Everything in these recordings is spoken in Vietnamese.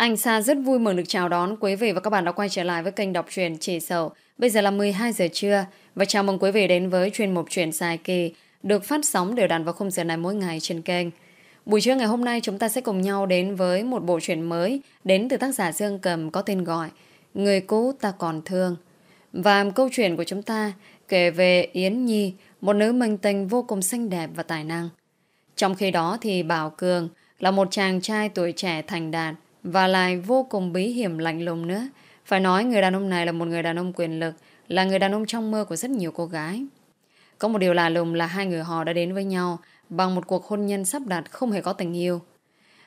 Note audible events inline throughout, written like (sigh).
Anh Sa rất vui mừng được chào đón quý vị và các bạn đã quay trở lại với kênh đọc truyện Chỉ Sầu. Bây giờ là 12 giờ trưa và chào mừng quý vị đến với chuyên mục truyện dài kỳ được phát sóng đều đặn vào khung giờ này mỗi ngày trên kênh. Buổi trưa ngày hôm nay chúng ta sẽ cùng nhau đến với một bộ truyện mới đến từ tác giả Dương Cầm có tên gọi Người cũ ta còn thương. Và câu chuyện của chúng ta kể về Yến Nhi, một nữ minh tinh vô cùng xinh đẹp và tài năng. Trong khi đó thì Bảo Cường là một chàng trai tuổi trẻ thành đạt và lại vô cùng bí hiểm lạnh lùng nữa. Phải nói người đàn ông này là một người đàn ông quyền lực, là người đàn ông trong mơ của rất nhiều cô gái. Có một điều lạ lùng là hai người họ đã đến với nhau bằng một cuộc hôn nhân sắp đặt không hề có tình yêu.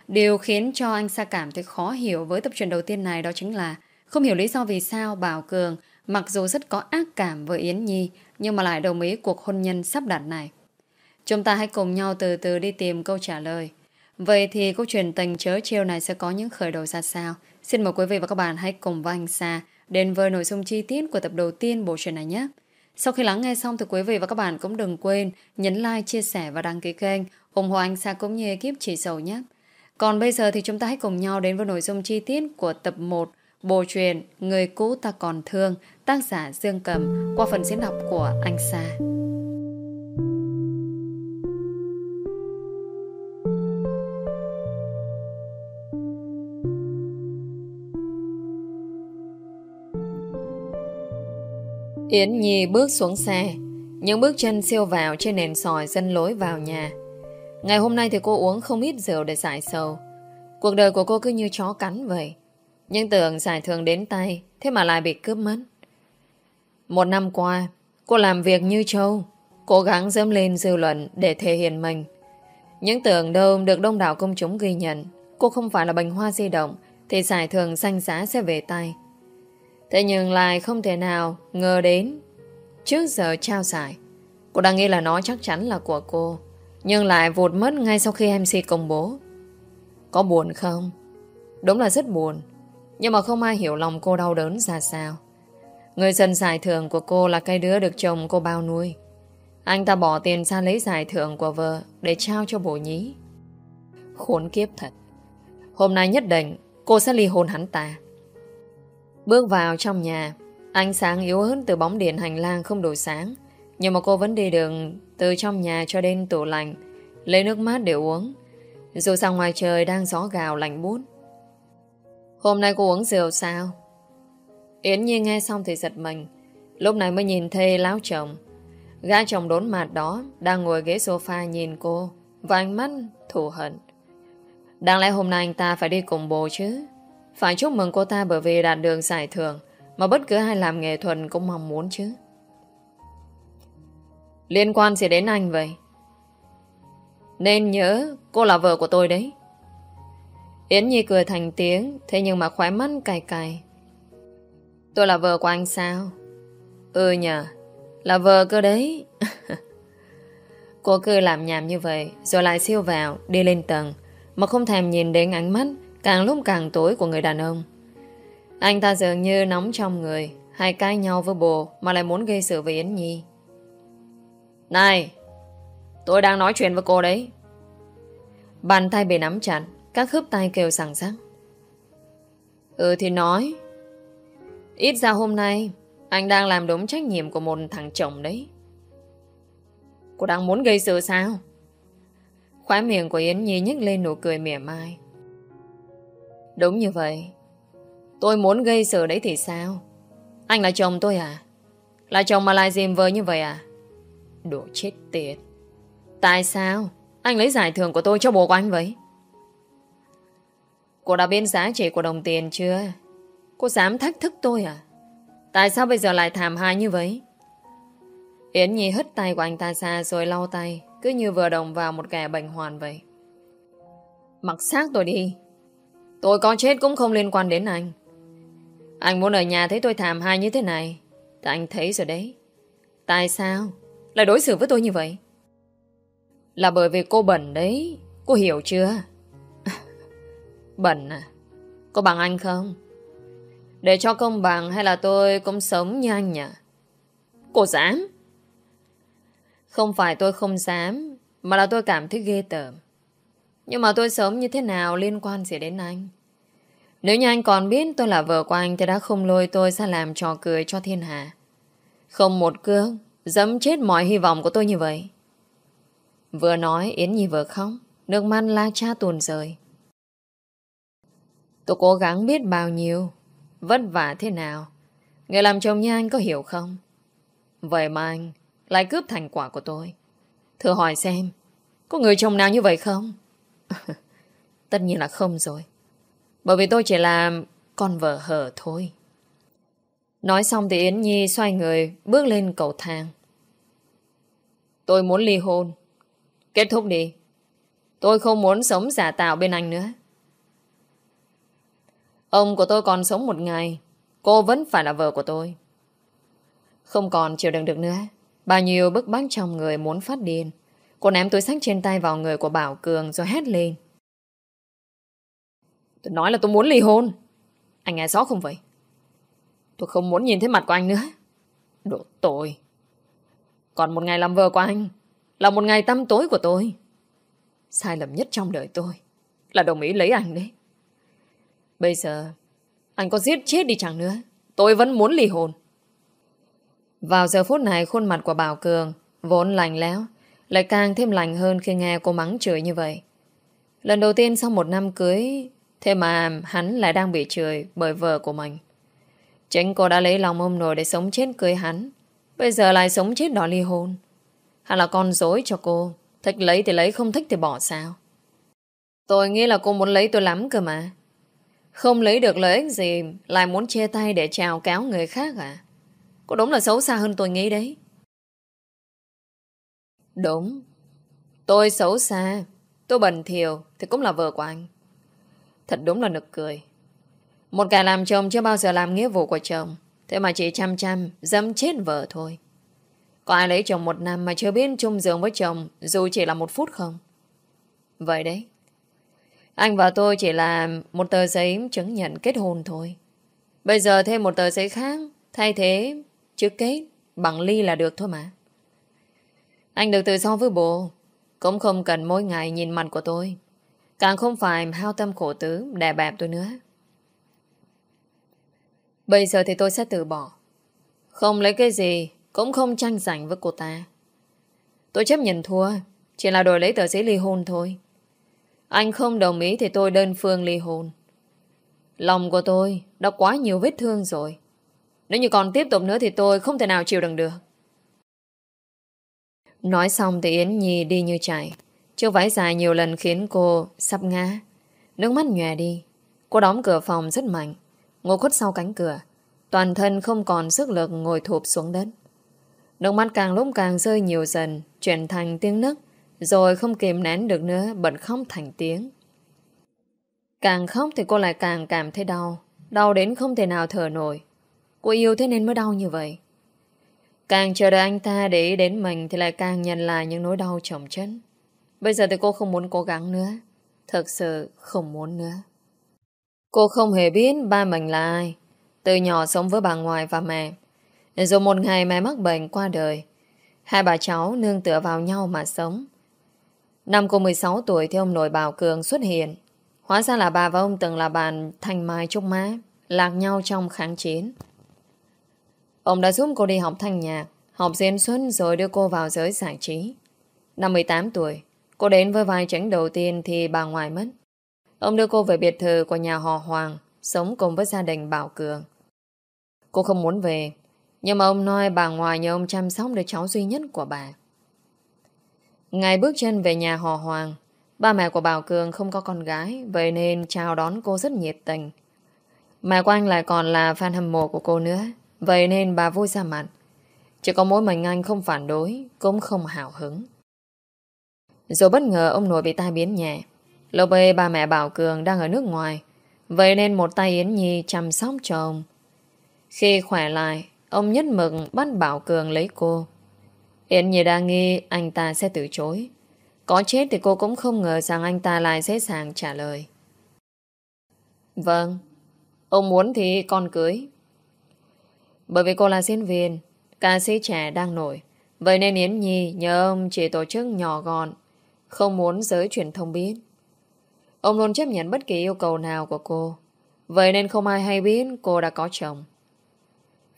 Điều khiến cho anh Sa cảm thấy khó hiểu với tập truyện đầu tiên này đó chính là không hiểu lý do vì sao Bảo Cường mặc dù rất có ác cảm với Yến Nhi nhưng mà lại đồng ý cuộc hôn nhân sắp đặt này. Chúng ta hãy cùng nhau từ từ đi tìm câu trả lời. Vậy thì câu chuyện tình chớ trêu này sẽ có những khởi đầu ra sao? Xin mời quý vị và các bạn hãy cùng với anh Sa đến với nội dung chi tiết của tập đầu tiên bộ truyện này nhé. Sau khi lắng nghe xong thì quý vị và các bạn cũng đừng quên nhấn like, chia sẻ và đăng ký kênh ủng hộ anh Sa cũng như ekip chỉ sầu nhé. Còn bây giờ thì chúng ta hãy cùng nhau đến với nội dung chi tiết của tập 1 bộ truyện Người cũ ta còn thương tác giả Dương Cầm qua phần diễn đọc của anh Sa. Yến Nhi bước xuống xe. Những bước chân siêu vào trên nền sỏi dân lối vào nhà. Ngày hôm nay thì cô uống không ít rượu để giải sầu. Cuộc đời của cô cứ như chó cắn vậy. Nhưng tưởng giải thường đến tay, Thế mà lại bị cướp mất. Một năm qua, Cô làm việc như trâu, Cố gắng dâm lên dư luận để thể hiện mình. Những tưởng đâu được đông đảo công chúng ghi nhận, Cô không phải là bánh hoa di động, Thì giải thưởng danh giá sẽ về tay. Thế nhưng lại không thể nào ngờ đến. Trước giờ trao giải, Cô đang nghĩ là nó chắc chắn là của cô, Nhưng lại vụt mất ngay sau khi MC công bố. Có buồn không? Đúng là rất buồn, Nhưng mà không ai hiểu lòng cô đau đớn ra sao. Người dân giải thưởng của cô là cây đứa được chồng cô bao nuôi. Anh ta bỏ tiền ra lấy giải thưởng của vợ Để trao cho bổ nhí. Khốn kiếp thật. Hôm nay nhất định cô sẽ ly hôn hắn ta. Bước vào trong nhà, Ánh sáng yếu hơn từ bóng điện hành lang không đủ sáng. Nhưng mà cô vẫn đi đường, Từ trong nhà cho đến tủ lạnh, Lấy nước mát để uống. Dù sao ngoài trời đang gió gào lạnh bút Hôm nay cô uống rượu sao? Yến Nhi nghe xong thì giật mình. Lúc này mới nhìn thê láo chồng. Gã chồng đốn mặt đó, Đang ngồi ghế sofa nhìn cô, Và ánh mắt thù hận. Đáng lẽ hôm nay anh ta phải đi cùng bồ chứ? Phải chúc mừng cô ta bởi vì đạt được giải thưởng mà bất cứ ai làm nghệ thuật cũng mong muốn chứ. Liên quan gì đến anh vậy? Nên nhớ cô là vợ của tôi đấy. Yến Nhi cười thành tiếng thế nhưng mà khóe mắt cay cay. Tôi là vợ của anh sao? Ừ nhờ, là vợ cơ đấy. (laughs) cô cười làm nhảm như vậy rồi lại siêu vào đi lên tầng mà không thèm nhìn đến ánh mắt Càng lúc càng tối của người đàn ông. Anh ta dường như nóng trong người, Hay cãi nhau với bồ Mà lại muốn gây sự với Yến Nhi. Này, Tôi đang nói chuyện với cô đấy. Bàn tay bị nắm chặt, Các khớp tay kêu sẵn sắc Ừ thì nói, Ít ra hôm nay Anh đang làm đúng trách nhiệm của một thằng chồng đấy. Cô đang muốn gây sự sao? Khóe miệng của Yến Nhi nhếch lên nụ cười mỉa mai. Đúng như vậy. Tôi muốn gây sự đấy thì sao? Anh là chồng tôi à? Là chồng mà lại dìm vợ như vậy à? Đồ chết tiệt. Tại sao? Anh lấy giải thưởng của tôi cho bố của anh vậy? Cô đã biết giá trị của đồng tiền chưa? Cô dám thách thức tôi à? Tại sao bây giờ lại thảm hại như vậy? Yến Nhi hất tay của anh ta ra rồi lau tay, Cứ như vừa đồng vào một kẻ bệnh hoàn vậy. Mặc xác tôi đi. Tôi có chết cũng không liên quan đến anh. Anh muốn ở nhà thấy tôi thảm hại như thế này, Thì anh thấy rồi đấy. Tại sao Lại đối xử với tôi như vậy? Là bởi vì cô bẩn đấy, Cô hiểu chưa? (laughs) Bẩn à Có bằng anh không? Để cho công bằng hay là tôi cũng sống như anh nhỉ? Cô dám? Không phải tôi không dám, Mà là tôi cảm thấy ghê tởm nhưng mà tôi sớm như thế nào liên quan gì đến anh? Nếu như anh còn biết tôi là vợ của anh, Thì đã không lôi tôi ra làm trò cười cho thiên hạ. Không một cương, Dẫm chết mọi hy vọng của tôi như vậy. Vừa nói, Yến Nhi vừa khóc, Nước mắt la cha tuồn rời. Tôi cố gắng biết bao nhiêu, Vất vả thế nào. Người làm chồng như anh có hiểu không? Vậy mà anh Lại cướp thành quả của tôi. Thưa hỏi xem, Có người chồng nào như vậy không? (laughs) Tất nhiên là không rồi. Bởi vì tôi chỉ là Con vợ hở thôi. Nói xong thì Yến Nhi xoay người, Bước lên cầu thang. Tôi muốn ly hôn. Kết thúc đi. Tôi không muốn sống giả tạo bên anh nữa. Ông của tôi còn sống một ngày, Cô vẫn phải là vợ của tôi. Không còn chịu đựng được nữa. Bao nhiêu bức bách trong người muốn phát điên. Cô ném túi sách trên tay vào người của Bảo Cường Rồi hét lên. Tôi nói là tôi muốn ly hôn. Anh nghe rõ không vậy? Tôi không muốn nhìn thấy mặt của anh nữa. Đồ tội. Còn một ngày làm vợ của anh Là một ngày tăm tối của tôi. Sai lầm nhất trong đời tôi Là đồng ý lấy anh đấy. Bây giờ, Anh có giết chết đi chẳng nữa, Tôi vẫn muốn ly hôn. Vào giờ phút này, khuôn mặt của Bảo Cường Vốn lành léo lại càng thêm lành hơn khi nghe cô mắng chửi như vậy. Lần đầu tiên sau một năm cưới, Thế mà hắn lại đang bị chửi Bởi vợ của mình. Chính cô đã lấy lòng ông nội để sống chết cưới hắn. Bây giờ lại sống chết đòi ly hôn. Hay là con dối cho cô. Thích lấy thì lấy, không thích thì bỏ sao. Tôi nghĩ là cô muốn lấy tôi lắm cơ mà. Không lấy được lợi ích gì, Lại muốn chia tay để chào cáo người khác à? Cô đúng là xấu xa hơn tôi nghĩ đấy. Đúng. Tôi xấu xa. Tôi bần thiều Thì cũng là vợ của anh. Thật đúng là nực cười. Một kẻ làm chồng chưa bao giờ làm nghĩa vụ của chồng, Thế mà chỉ chăm chăm Dâm chết vợ thôi. Có ai lấy chồng một năm mà chưa biết chung giường với chồng, Dù chỉ là một phút không? Vậy đấy. Anh và tôi chỉ là một tờ giấy chứng nhận kết hôn thôi. Bây giờ thêm một tờ giấy khác, Thay thế, chữ kết, Bằng ly là được thôi mà. Anh được tự do với bố. Cũng không cần mỗi ngày nhìn mặt của tôi. Càng không phải hao tâm khổ tứ, Đè bẹp tôi nữa. Bây giờ thì tôi sẽ từ bỏ. Không lấy cái gì, Cũng không tranh giành với cô ta. Tôi chấp nhận thua, Chỉ là đổi lấy tờ giấy ly hôn thôi. Anh không đồng ý Thì tôi đơn phương ly hôn. Lòng của tôi đã quá nhiều vết thương rồi. Nếu như còn tiếp tục nữa Thì tôi không thể nào chịu đựng được. Nói xong thì Yến Nhi đi như chạy Chiếc váy dài nhiều lần khiến cô sắp ngã. Nước mắt nhòe đi. Cô đóng cửa phòng rất mạnh. Ngồi khuất sau cánh cửa. Toàn thân không còn sức lực ngồi thụp xuống đất. Nước mắt càng lúc càng rơi nhiều dần, chuyển thành tiếng nức, rồi không kìm nén được nữa, bật khóc thành tiếng. Càng khóc thì cô lại càng cảm thấy đau. Đau đến không thể nào thở nổi. Cô yêu thế nên mới đau như vậy. Càng chờ đợi anh ta để ý đến mình thì lại càng nhận lại những nỗi đau chồng chất. Bây giờ thì cô không muốn cố gắng nữa. Thật sự không muốn nữa. Cô không hề biết ba mình là ai. Từ nhỏ sống với bà ngoại và mẹ. Rồi một ngày mẹ mắc bệnh qua đời. Hai bà cháu nương tựa vào nhau mà sống. Năm cô 16 tuổi thì ông nội Bảo Cường xuất hiện. Hóa ra là bà và ông từng là bạn thanh mai trúc má, lạc nhau trong kháng chiến. Ông đã giúp cô đi học thanh nhạc, học diễn xuân rồi đưa cô vào giới giải trí. Năm 18 tuổi, Cô đến với vai tránh đầu tiên thì bà ngoại mất. Ông đưa cô về biệt thự của nhà họ Hoàng, sống cùng với gia đình Bảo Cường. Cô không muốn về, nhưng mà ông nói bà ngoại nhờ ông chăm sóc đứa cháu duy nhất của bà. Ngày bước chân về nhà họ Hoàng, ba mẹ của Bảo Cường không có con gái, vậy nên chào đón cô rất nhiệt tình. Mẹ của anh lại còn là fan hâm mộ của cô nữa, vậy nên bà vui ra mặt. Chỉ có mỗi mình anh không phản đối, cũng không hào hứng. Rồi bất ngờ ông nội bị tai biến nhẹ. Lâu bê ba mẹ Bảo Cường đang ở nước ngoài. Vậy nên một tay Yến Nhi chăm sóc cho ông. Khi khỏe lại, ông nhất mực bắt Bảo Cường lấy cô. Yến Nhi đang nghi anh ta sẽ từ chối. Có chết thì cô cũng không ngờ rằng anh ta lại dễ dàng trả lời. Vâng, ông muốn thì con cưới. Bởi vì cô là diễn viên, ca sĩ trẻ đang nổi. Vậy nên Yến Nhi nhờ ông chỉ tổ chức nhỏ gọn không muốn giới truyền thông biết. Ông luôn chấp nhận bất kỳ yêu cầu nào của cô. Vậy nên không ai hay biết cô đã có chồng.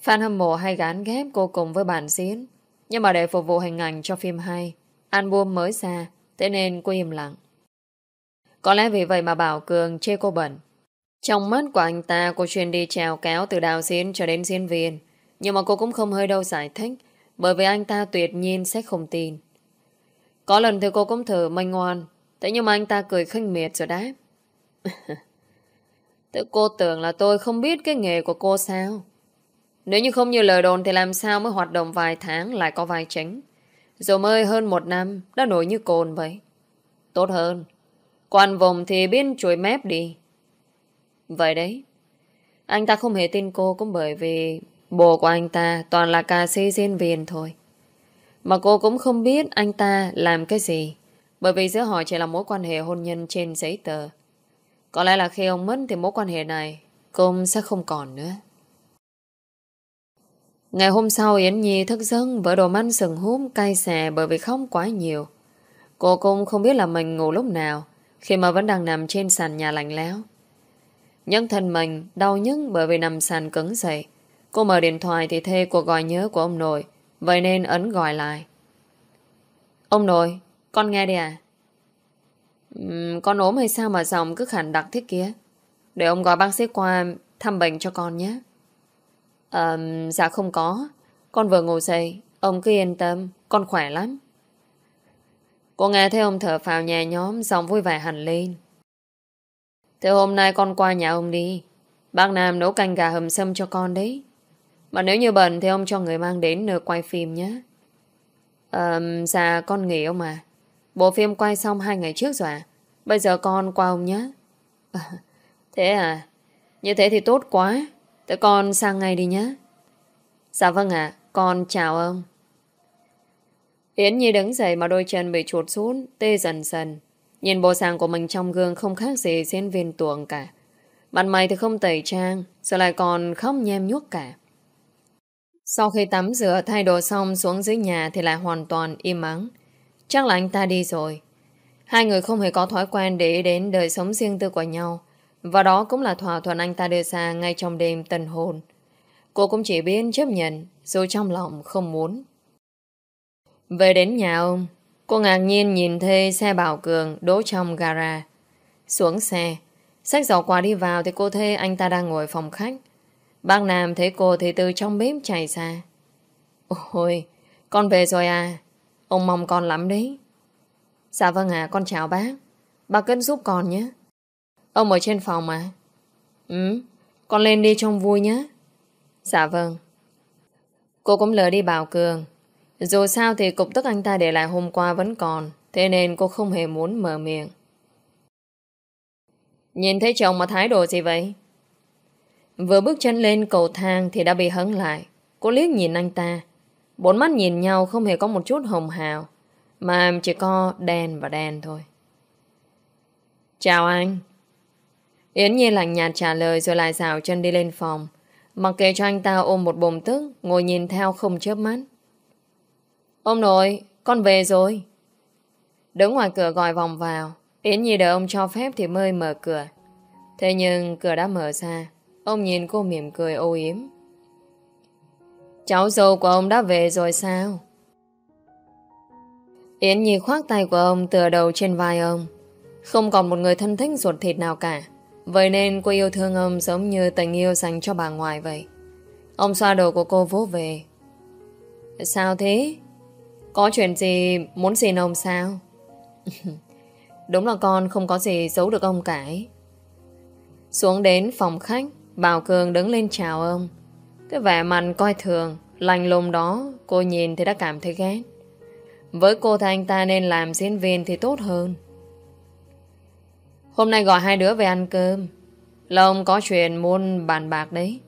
Fan hâm mộ hay gán ghép cô cùng với bản diễn. Nhưng mà để phục vụ hình ảnh cho phim hay, album mới ra, thế nên cô im lặng. Có lẽ vì vậy mà Bảo Cường chê cô bẩn. Trong mắt của anh ta, cô chuyên đi trèo kéo từ đạo diễn cho đến diễn viên. Nhưng mà cô cũng không hơi đâu giải thích, bởi vì anh ta tuyệt nhiên sẽ không tin. Có lần thì cô cũng thử manh ngoan, thế nhưng mà anh ta cười khinh miệt rồi đáp. (laughs) Tự cô tưởng là tôi không biết cái nghề của cô sao? Nếu như không như lời đồn thì làm sao mới hoạt động vài tháng lại có vai chính. Rồi mới hơn một năm đã nổi như cồn vậy. Tốt hơn. Quan vùng thì biết chuối mép đi. Vậy đấy. Anh ta không hề tin cô cũng bởi vì bồ của anh ta toàn là ca sĩ diễn viên thôi. Mà cô cũng không biết anh ta làm cái gì. Bởi vì giữa họ chỉ là mối quan hệ hôn nhân trên giấy tờ. Có lẽ là khi ông mất thì mối quan hệ này cũng sẽ không còn nữa. Ngày hôm sau, Yến Nhi thức giấc với đồ măn sừng húm cay xè bởi vì khóc quá nhiều. Cô cũng không biết là mình ngủ lúc nào khi mà vẫn đang nằm trên sàn nhà lạnh lẽo. Nhưng thân mình đau nhức bởi vì nằm sàn cứng dậy. Cô mở điện thoại thì thê cuộc gọi nhớ của ông nội vậy nên ấn gọi lại. Ông nội, con nghe đi à? Uhm, con ốm hay sao mà giọng cứ khẳng đặc thế kia? Để ông gọi bác sĩ qua thăm bệnh cho con nhé. À, dạ không có. Con vừa ngủ dậy. Ông cứ yên tâm. Con khỏe lắm. Cô nghe thấy ông thở phào nhẹ nhóm giọng vui vẻ hẳn lên. Thế hôm nay con qua nhà ông đi. Bác Nam nấu canh gà hầm sâm cho con đấy. Mà nếu như bận thì ông cho người mang đến nơi quay phim nhé. À, dạ con nghỉ ông à. Bộ phim quay xong hai ngày trước rồi à? Bây giờ con qua ông nhé. À, (laughs) thế à? Như thế thì tốt quá. Thế con sang ngay đi nhé. Dạ vâng ạ, con chào ông. Yến Nhi đứng dậy mà đôi chân bị chuột xuống, tê dần dần. Nhìn bộ sàng của mình trong gương không khác gì diễn viên tuồng cả. Mặt mày thì không tẩy trang, rồi lại còn khóc nhem nhuốc cả. Sau khi tắm rửa thay đồ xong xuống dưới nhà thì lại hoàn toàn im ắng. Chắc là anh ta đi rồi. Hai người không hề có thói quen để ý đến đời sống riêng tư của nhau. Và đó cũng là thỏa thuận anh ta đưa ra ngay trong đêm tân hôn. Cô cũng chỉ biết chấp nhận, dù trong lòng không muốn. Về đến nhà ông, cô ngạc nhiên nhìn thấy xe Bảo Cường đỗ trong gara. Xuống xe, sách giỏ quà đi vào thì cô thấy anh ta đang ngồi phòng khách. Bác Nam thấy cô thì từ trong bếp chạy ra. Ôi, con về rồi à? Ông mong con lắm đấy. Dạ vâng à con chào bác. Bác cân giúp con nhé. Ông ở trên phòng mà. Ừ, con lên đi trông vui nhé. Dạ vâng. Cô cũng lỡ đi bảo Cường. Dù sao thì cục tức anh ta để lại hôm qua vẫn còn, thế nên cô không hề muốn mở miệng. Nhìn thấy chồng mà thái độ gì vậy? Vừa bước chân lên cầu thang thì đã bị hấn lại. Cô liếc nhìn anh ta. Bốn mắt nhìn nhau không hề có một chút hồng hào, mà chỉ có đen và đen thôi. Chào anh. Yến Nhi lạnh nhạt trả lời rồi lại rào chân đi lên phòng. Mặc kệ cho anh ta ôm một bồn tức, ngồi nhìn theo không chớp mắt. Ông nội, con về rồi. Đứng ngoài cửa gọi vòng vào. Yến Nhi đợi ông cho phép thì mới mở cửa. Thế nhưng cửa đã mở ra. Ông nhìn cô mỉm cười ô yếm. Cháu dâu của ông đã về rồi sao? Yến Nhi khoác tay của ông tựa đầu trên vai ông. Không còn một người thân thích ruột thịt nào cả. Vậy nên cô yêu thương ông giống như tình yêu dành cho bà ngoại vậy. Ông xoa đầu của cô vỗ về. Sao thế? Có chuyện gì muốn xin ông sao? (laughs) Đúng là con không có gì giấu được ông cả ấy. Xuống đến phòng khách, Bảo Cường đứng lên chào ông. Cái vẻ mặt coi thường, lành lùng đó, cô nhìn thì đã cảm thấy ghét. Với cô thì anh ta nên làm diễn viên thì tốt hơn. Hôm nay gọi hai đứa về ăn cơm. Là ông có chuyện muốn bàn bạc đấy.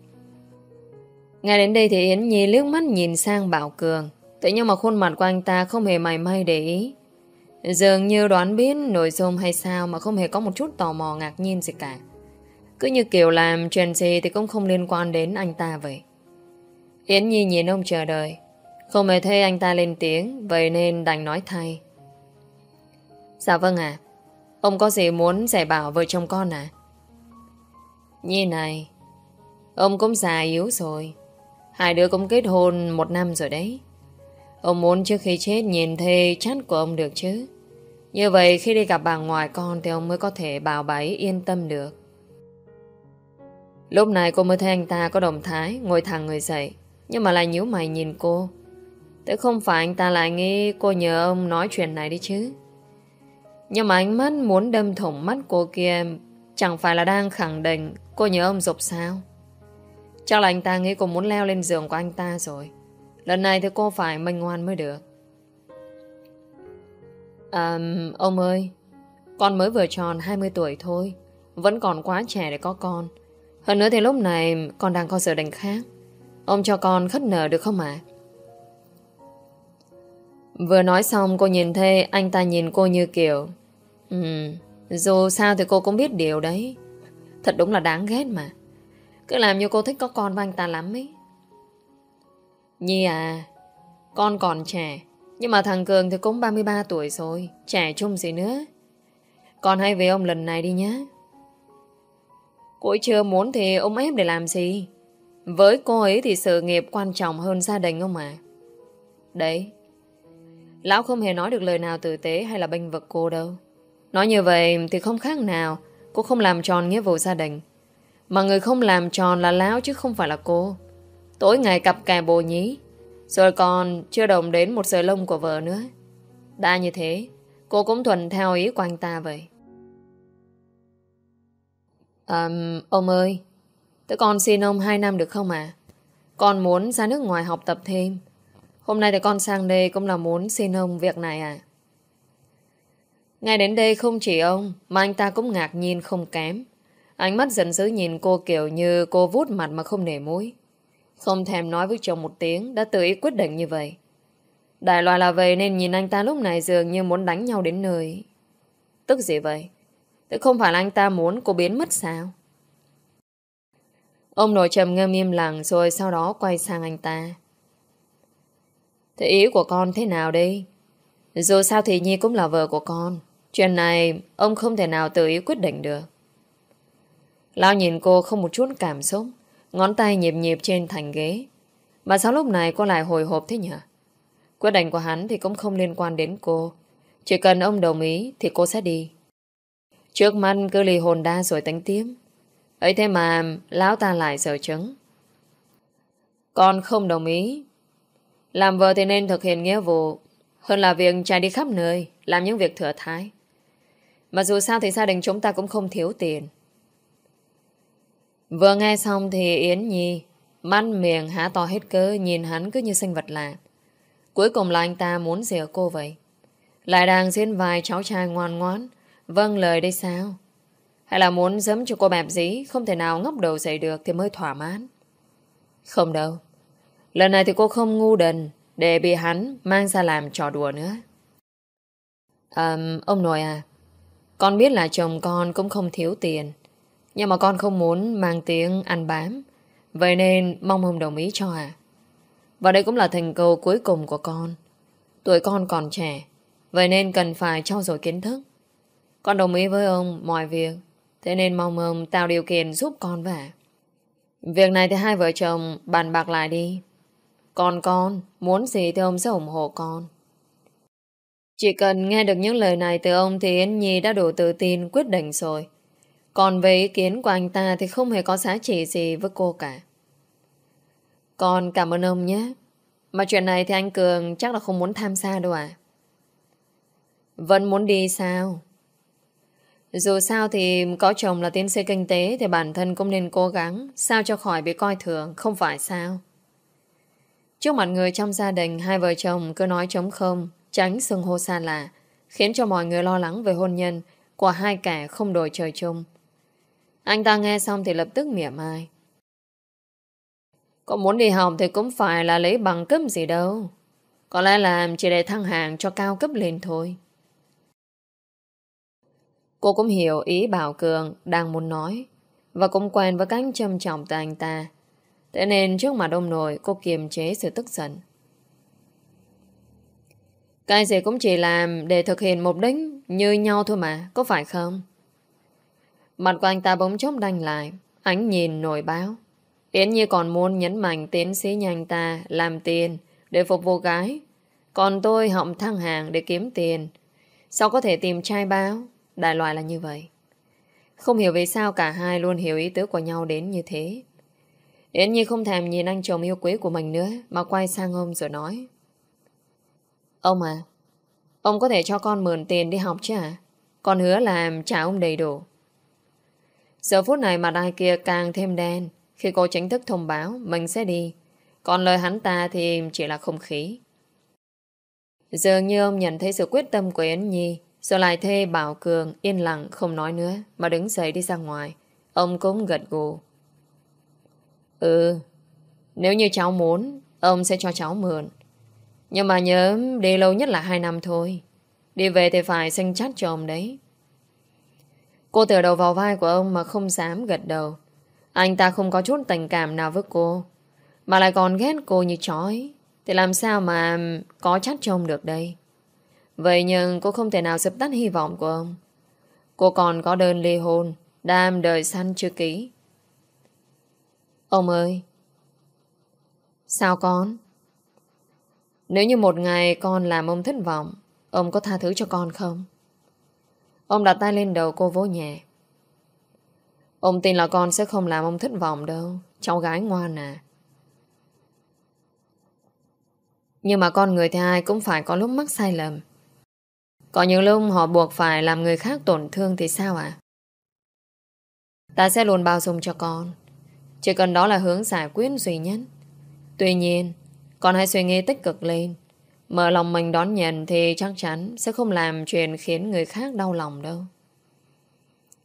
Ngay đến đây thì Yến Nhi liếc mắt nhìn sang Bảo Cường. Thế nhưng mà khuôn mặt của anh ta không hề mày may để ý. Dường như đoán biết nội dung hay sao mà không hề có một chút tò mò ngạc nhiên gì cả. Cứ như kiểu làm chuyện gì thì cũng không liên quan đến anh ta vậy. Yến Nhi nhìn ông chờ đợi. Không hề thấy anh ta lên tiếng, vậy nên đành nói thay. Dạ vâng ạ. Ông có gì muốn giải bảo vợ chồng con à? Nhi này, ông cũng già yếu rồi. Hai đứa cũng kết hôn một năm rồi đấy. Ông muốn trước khi chết nhìn thê chát của ông được chứ. Như vậy khi đi gặp bà ngoại con thì ông mới có thể bảo bảy yên tâm được. Lúc này cô mới thấy anh ta có động thái, ngồi thẳng người dậy, nhưng mà lại nhíu mày nhìn cô. Thế không phải anh ta lại nghĩ cô nhờ ông nói chuyện này đi chứ. Nhưng mà ánh mắt muốn đâm thủng mắt cô kia, chẳng phải là đang khẳng định cô nhớ ông dục sao. Chắc là anh ta nghĩ cô muốn leo lên giường của anh ta rồi. Lần này thì cô phải minh ngoan mới được. À, ông ơi, con mới vừa tròn 20 tuổi thôi. Vẫn còn quá trẻ để có con. Hơn nữa thì lúc này con đang có sự đành khác. Ông cho con khất nở được không ạ? Vừa nói xong cô nhìn thấy anh ta nhìn cô như kiểu Ừ, dù sao thì cô cũng biết điều đấy. Thật đúng là đáng ghét mà. Cứ làm như cô thích có con với anh ta lắm ấy. Nhi à, con còn trẻ. Nhưng mà thằng Cường thì cũng 33 tuổi rồi. Trẻ chung gì nữa. Con hãy về ông lần này đi nhé. Cô ấy chưa muốn thì ông ép để làm gì? Với cô ấy thì sự nghiệp quan trọng hơn gia đình ông mà. Đấy. Lão không hề nói được lời nào tử tế hay là bênh vực cô đâu. Nói như vậy thì không khác nào cô không làm tròn nghĩa vụ gia đình. Mà người không làm tròn là Lão chứ không phải là cô. Tối ngày cặp kè bồ nhí. Rồi còn chưa đồng đến một sợi lông của vợ nữa. Đã như thế, cô cũng thuần theo ý của anh ta vậy. Um, ông ơi, Tụi con xin ông 2 năm được không ạ? Con muốn ra nước ngoài học tập thêm. Hôm nay thì con sang đây cũng là muốn xin ông việc này à. Ngay đến đây không chỉ ông, mà anh ta cũng ngạc nhiên không kém. Ánh mắt giận dữ nhìn cô kiểu như cô vút mặt mà không nể mũi. Không thèm nói với chồng một tiếng, đã tự ý quyết định như vậy. Đại loại là vậy nên nhìn anh ta lúc này dường như muốn đánh nhau đến nơi. Tức gì vậy? Tức không phải là anh ta muốn cô biến mất sao? Ông nội trầm ngâm im lặng rồi sau đó quay sang anh ta. Thế ý của con thế nào đây? Dù sao thì Nhi cũng là vợ của con. Chuyện này ông không thể nào tự ý quyết định được. Lao nhìn cô không một chút cảm xúc. Ngón tay nhịp nhịp trên thành ghế. Mà sao lúc này cô lại hồi hộp thế nhỉ? Quyết định của hắn thì cũng không liên quan đến cô. Chỉ cần ông đồng ý thì cô sẽ đi. Trước mắt cứ lì hồn đa rồi tính tiếp ấy thế mà lão ta lại sợ chứng. Con không đồng ý. Làm vợ thì nên thực hiện nghĩa vụ hơn là việc chạy đi khắp nơi, làm những việc thừa thái. Mà dù sao thì gia đình chúng ta cũng không thiếu tiền. Vừa nghe xong thì Yến Nhi mắt miệng há to hết cỡ nhìn hắn cứ như sinh vật lạ. Cuối cùng là anh ta muốn gì ở cô vậy? Lại đang diễn vài cháu trai ngoan ngoãn Vâng lời đây sao? Hay là muốn giấm cho cô bẹp dí, Không thể nào ngóc đầu dậy được Thì mới thỏa mãn Không đâu Lần này thì cô không ngu đần Để bị hắn mang ra làm trò đùa nữa À ông nội à Con biết là chồng con cũng không thiếu tiền nhưng mà con không muốn mang tiếng ăn bám Vậy nên mong ông đồng ý cho à Và đây cũng là thành cầu cuối cùng của con Tuổi con còn trẻ Vậy nên cần phải trau dồi kiến thức Con đồng ý với ông mọi việc Thế nên mong ông tạo điều kiện giúp con vả. Việc này thì hai vợ chồng bàn bạc lại đi. Còn con, muốn gì thì ông sẽ ủng hộ con. Chỉ cần nghe được những lời này từ ông thì Yến Nhi đã đủ tự tin quyết định rồi. Còn về ý kiến của anh ta thì không hề có giá trị gì với cô cả. Con cảm ơn ông nhé. Mà chuyện này thì anh Cường chắc là không muốn tham gia đâu à. Vẫn muốn đi sao? Dù sao thì có chồng là tiến sĩ kinh tế thì bản thân cũng nên cố gắng sao cho khỏi bị coi thường, không phải sao. Trước mặt người trong gia đình, hai vợ chồng cứ nói chống không, tránh xưng hô xa lạ, khiến cho mọi người lo lắng về hôn nhân của hai kẻ không đổi trời chung. Anh ta nghe xong thì lập tức mỉa mai. Có muốn đi học thì cũng phải là lấy bằng cấp gì đâu. Có lẽ là chỉ để thăng hạng cho cao cấp lên thôi. Cô cũng hiểu ý Bảo Cường đang muốn nói và cũng quen với cách châm trọng từ anh ta. Thế nên trước mặt ông nội cô kiềm chế sự tức giận. Cái gì cũng chỉ làm để thực hiện mục đích như nhau thôi mà, có phải không? Mặt của anh ta bỗng chốc đanh lại. Ánh nhìn nổi báo. Yến Nhi còn muốn nhấn mạnh tiến sĩ nhanh ta làm tiền để phục vụ gái. Còn tôi họng thăng hàng để kiếm tiền. Sao có thể tìm trai báo? Đại loại là như vậy. Không hiểu vì sao cả hai luôn hiểu ý tứ của nhau đến như thế. Yến Nhi không thèm nhìn anh chồng yêu quý của mình nữa mà quay sang ông rồi nói. Ông à, ông có thể cho con mượn tiền đi học chứ à? Con hứa làm trả ông đầy đủ. Giờ phút này mặt ai kia càng thêm đen khi cô chính thức thông báo mình sẽ đi. Còn lời hắn ta thì chỉ là không khí. Dường như ông nhận thấy sự quyết tâm của Yến Nhi rồi lại thê Bảo Cường yên lặng không nói nữa mà đứng dậy đi ra ngoài. Ông cũng gật gù. Ừ, nếu như cháu muốn, ông sẽ cho cháu mượn. Nhưng mà nhớ đi lâu nhất là 2 năm thôi. Đi về thì phải sinh chát cho ông đấy. Cô tựa đầu vào vai của ông mà không dám gật đầu. Anh ta không có chút tình cảm nào với cô. Mà lại còn ghét cô như chói. Thì làm sao mà có chắt trông được đây? Vậy nhưng cô không thể nào sập tắt hy vọng của ông. Cô còn có đơn ly hôn, đam đời săn chưa ký. Ông ơi! Sao con? Nếu như một ngày con làm ông thất vọng, ông có tha thứ cho con không? Ông đặt tay lên đầu cô vỗ nhẹ. Ông tin là con sẽ không làm ông thất vọng đâu. Cháu gái ngoan à. Nhưng mà con người thì ai cũng phải có lúc mắc sai lầm. Có những lúc họ buộc phải làm người khác tổn thương thì sao ạ? Ta sẽ luôn bao dung cho con. Chỉ cần đó là hướng giải quyết duy nhất. Tuy nhiên, con hãy suy nghĩ tích cực lên. Mở lòng mình đón nhận thì chắc chắn sẽ không làm chuyện khiến người khác đau lòng đâu.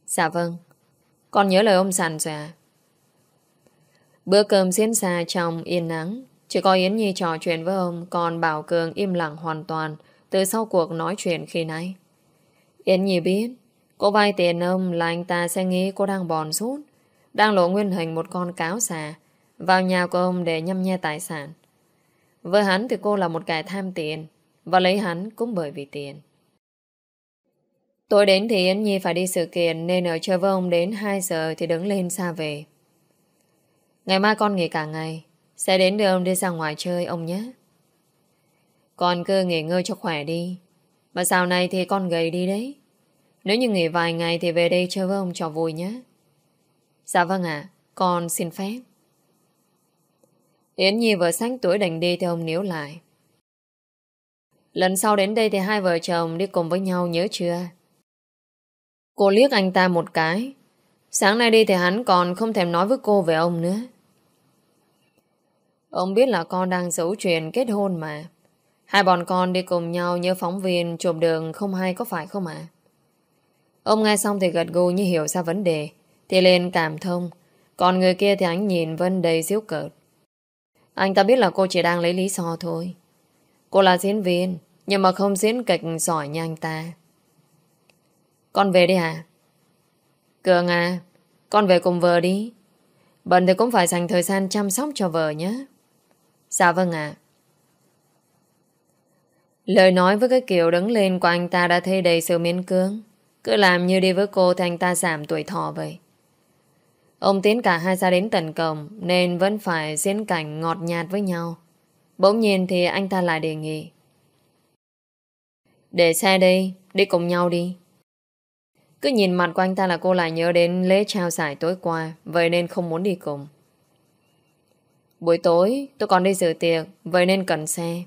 Dạ vâng, con nhớ lời ông sàn rồi à? Bữa cơm diễn ra trong yên nắng. Chỉ có Yến Nhi trò chuyện với ông, còn Bảo Cường im lặng hoàn toàn từ sau cuộc nói chuyện khi nãy. Yến Nhi biết, cô vay tiền ông là anh ta sẽ nghĩ cô đang bòn rút, đang lộ nguyên hình một con cáo xà vào nhà của ông để nhâm nhe tài sản. Với hắn thì cô là một kẻ tham tiền và lấy hắn cũng bởi vì tiền. Tối đến thì Yến Nhi phải đi sự kiện nên ở chơi với ông đến 2 giờ thì đứng lên xa về. Ngày mai con nghỉ cả ngày sẽ đến đưa ông đi ra ngoài chơi ông nhé. Con cứ nghỉ ngơi cho khỏe đi. Mà sau này thì con gầy đi đấy. Nếu như nghỉ vài ngày thì về đây chơi với ông cho vui nhé. Dạ vâng ạ, con xin phép. Yến Nhi vừa sánh tuổi đành đi thì ông níu lại. Lần sau đến đây thì hai vợ chồng đi cùng với nhau nhớ chưa? Cô liếc anh ta một cái. Sáng nay đi thì hắn còn không thèm nói với cô về ông nữa. Ông biết là con đang giấu chuyện kết hôn mà. Hai bọn con đi cùng nhau như phóng viên chụp đường không hay có phải không ạ? Ông nghe xong thì gật gù như hiểu ra vấn đề. Thì lên cảm thông. Còn người kia thì anh nhìn Vân đầy xíu cợt. Anh ta biết là cô chỉ đang lấy lý do thôi. Cô là diễn viên, nhưng mà không diễn kịch giỏi như anh ta. Con về đi à? Cường à, con về cùng vợ đi. Bận thì cũng phải dành thời gian chăm sóc cho vợ nhé. Dạ vâng ạ. Lời nói với cái kiểu đứng lên của anh ta đã thấy đầy sự miễn cưỡng. Cứ làm như đi với cô thì anh ta giảm tuổi thọ vậy. Ông tiến cả hai ra đến tận cổng nên vẫn phải diễn cảnh ngọt nhạt với nhau. Bỗng nhiên thì anh ta lại đề nghị. Để xe đây, đi cùng nhau đi. Cứ nhìn mặt của anh ta là cô lại nhớ đến lễ trao giải tối qua, vậy nên không muốn đi cùng. Buổi tối, tôi còn đi dự tiệc, vậy nên cần xe.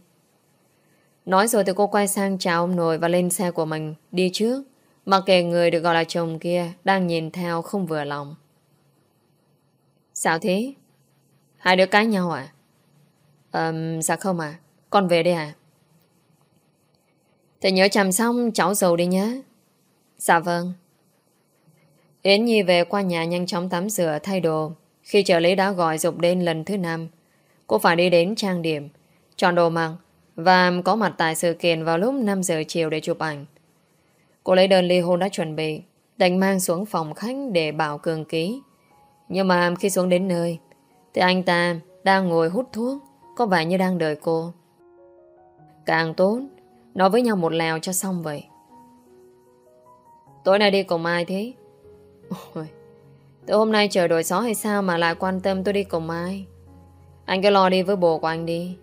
Nói rồi thì cô quay sang chào ông nội và lên xe của mình, đi trước. Mặc kệ người được gọi là chồng kia đang nhìn theo không vừa lòng. Sao thế? Hai đứa cãi nhau à? Ờm, dạ không à. Con về đây à? Thầy nhớ chăm xong cháu dầu đi nhé. Dạ vâng. Yến Nhi về qua nhà nhanh chóng tắm rửa thay đồ. Khi trợ lý đã gọi dục đến lần thứ năm, cô phải đi đến trang điểm, chọn đồ mặc và có mặt tại sự kiện vào lúc 5 giờ chiều để chụp ảnh. Cô lấy đơn ly hôn đã chuẩn bị, đành mang xuống phòng khách để bảo cường ký. Nhưng mà khi xuống đến nơi, thì anh ta đang ngồi hút thuốc, có vẻ như đang đợi cô. Càng tốt, nói với nhau một lèo cho xong vậy. Tối nay đi cùng ai thế? Ôi, Từ hôm nay trời đổi gió hay sao mà lại quan tâm tôi đi cùng ai? Anh cứ lo đi với bồ của anh đi.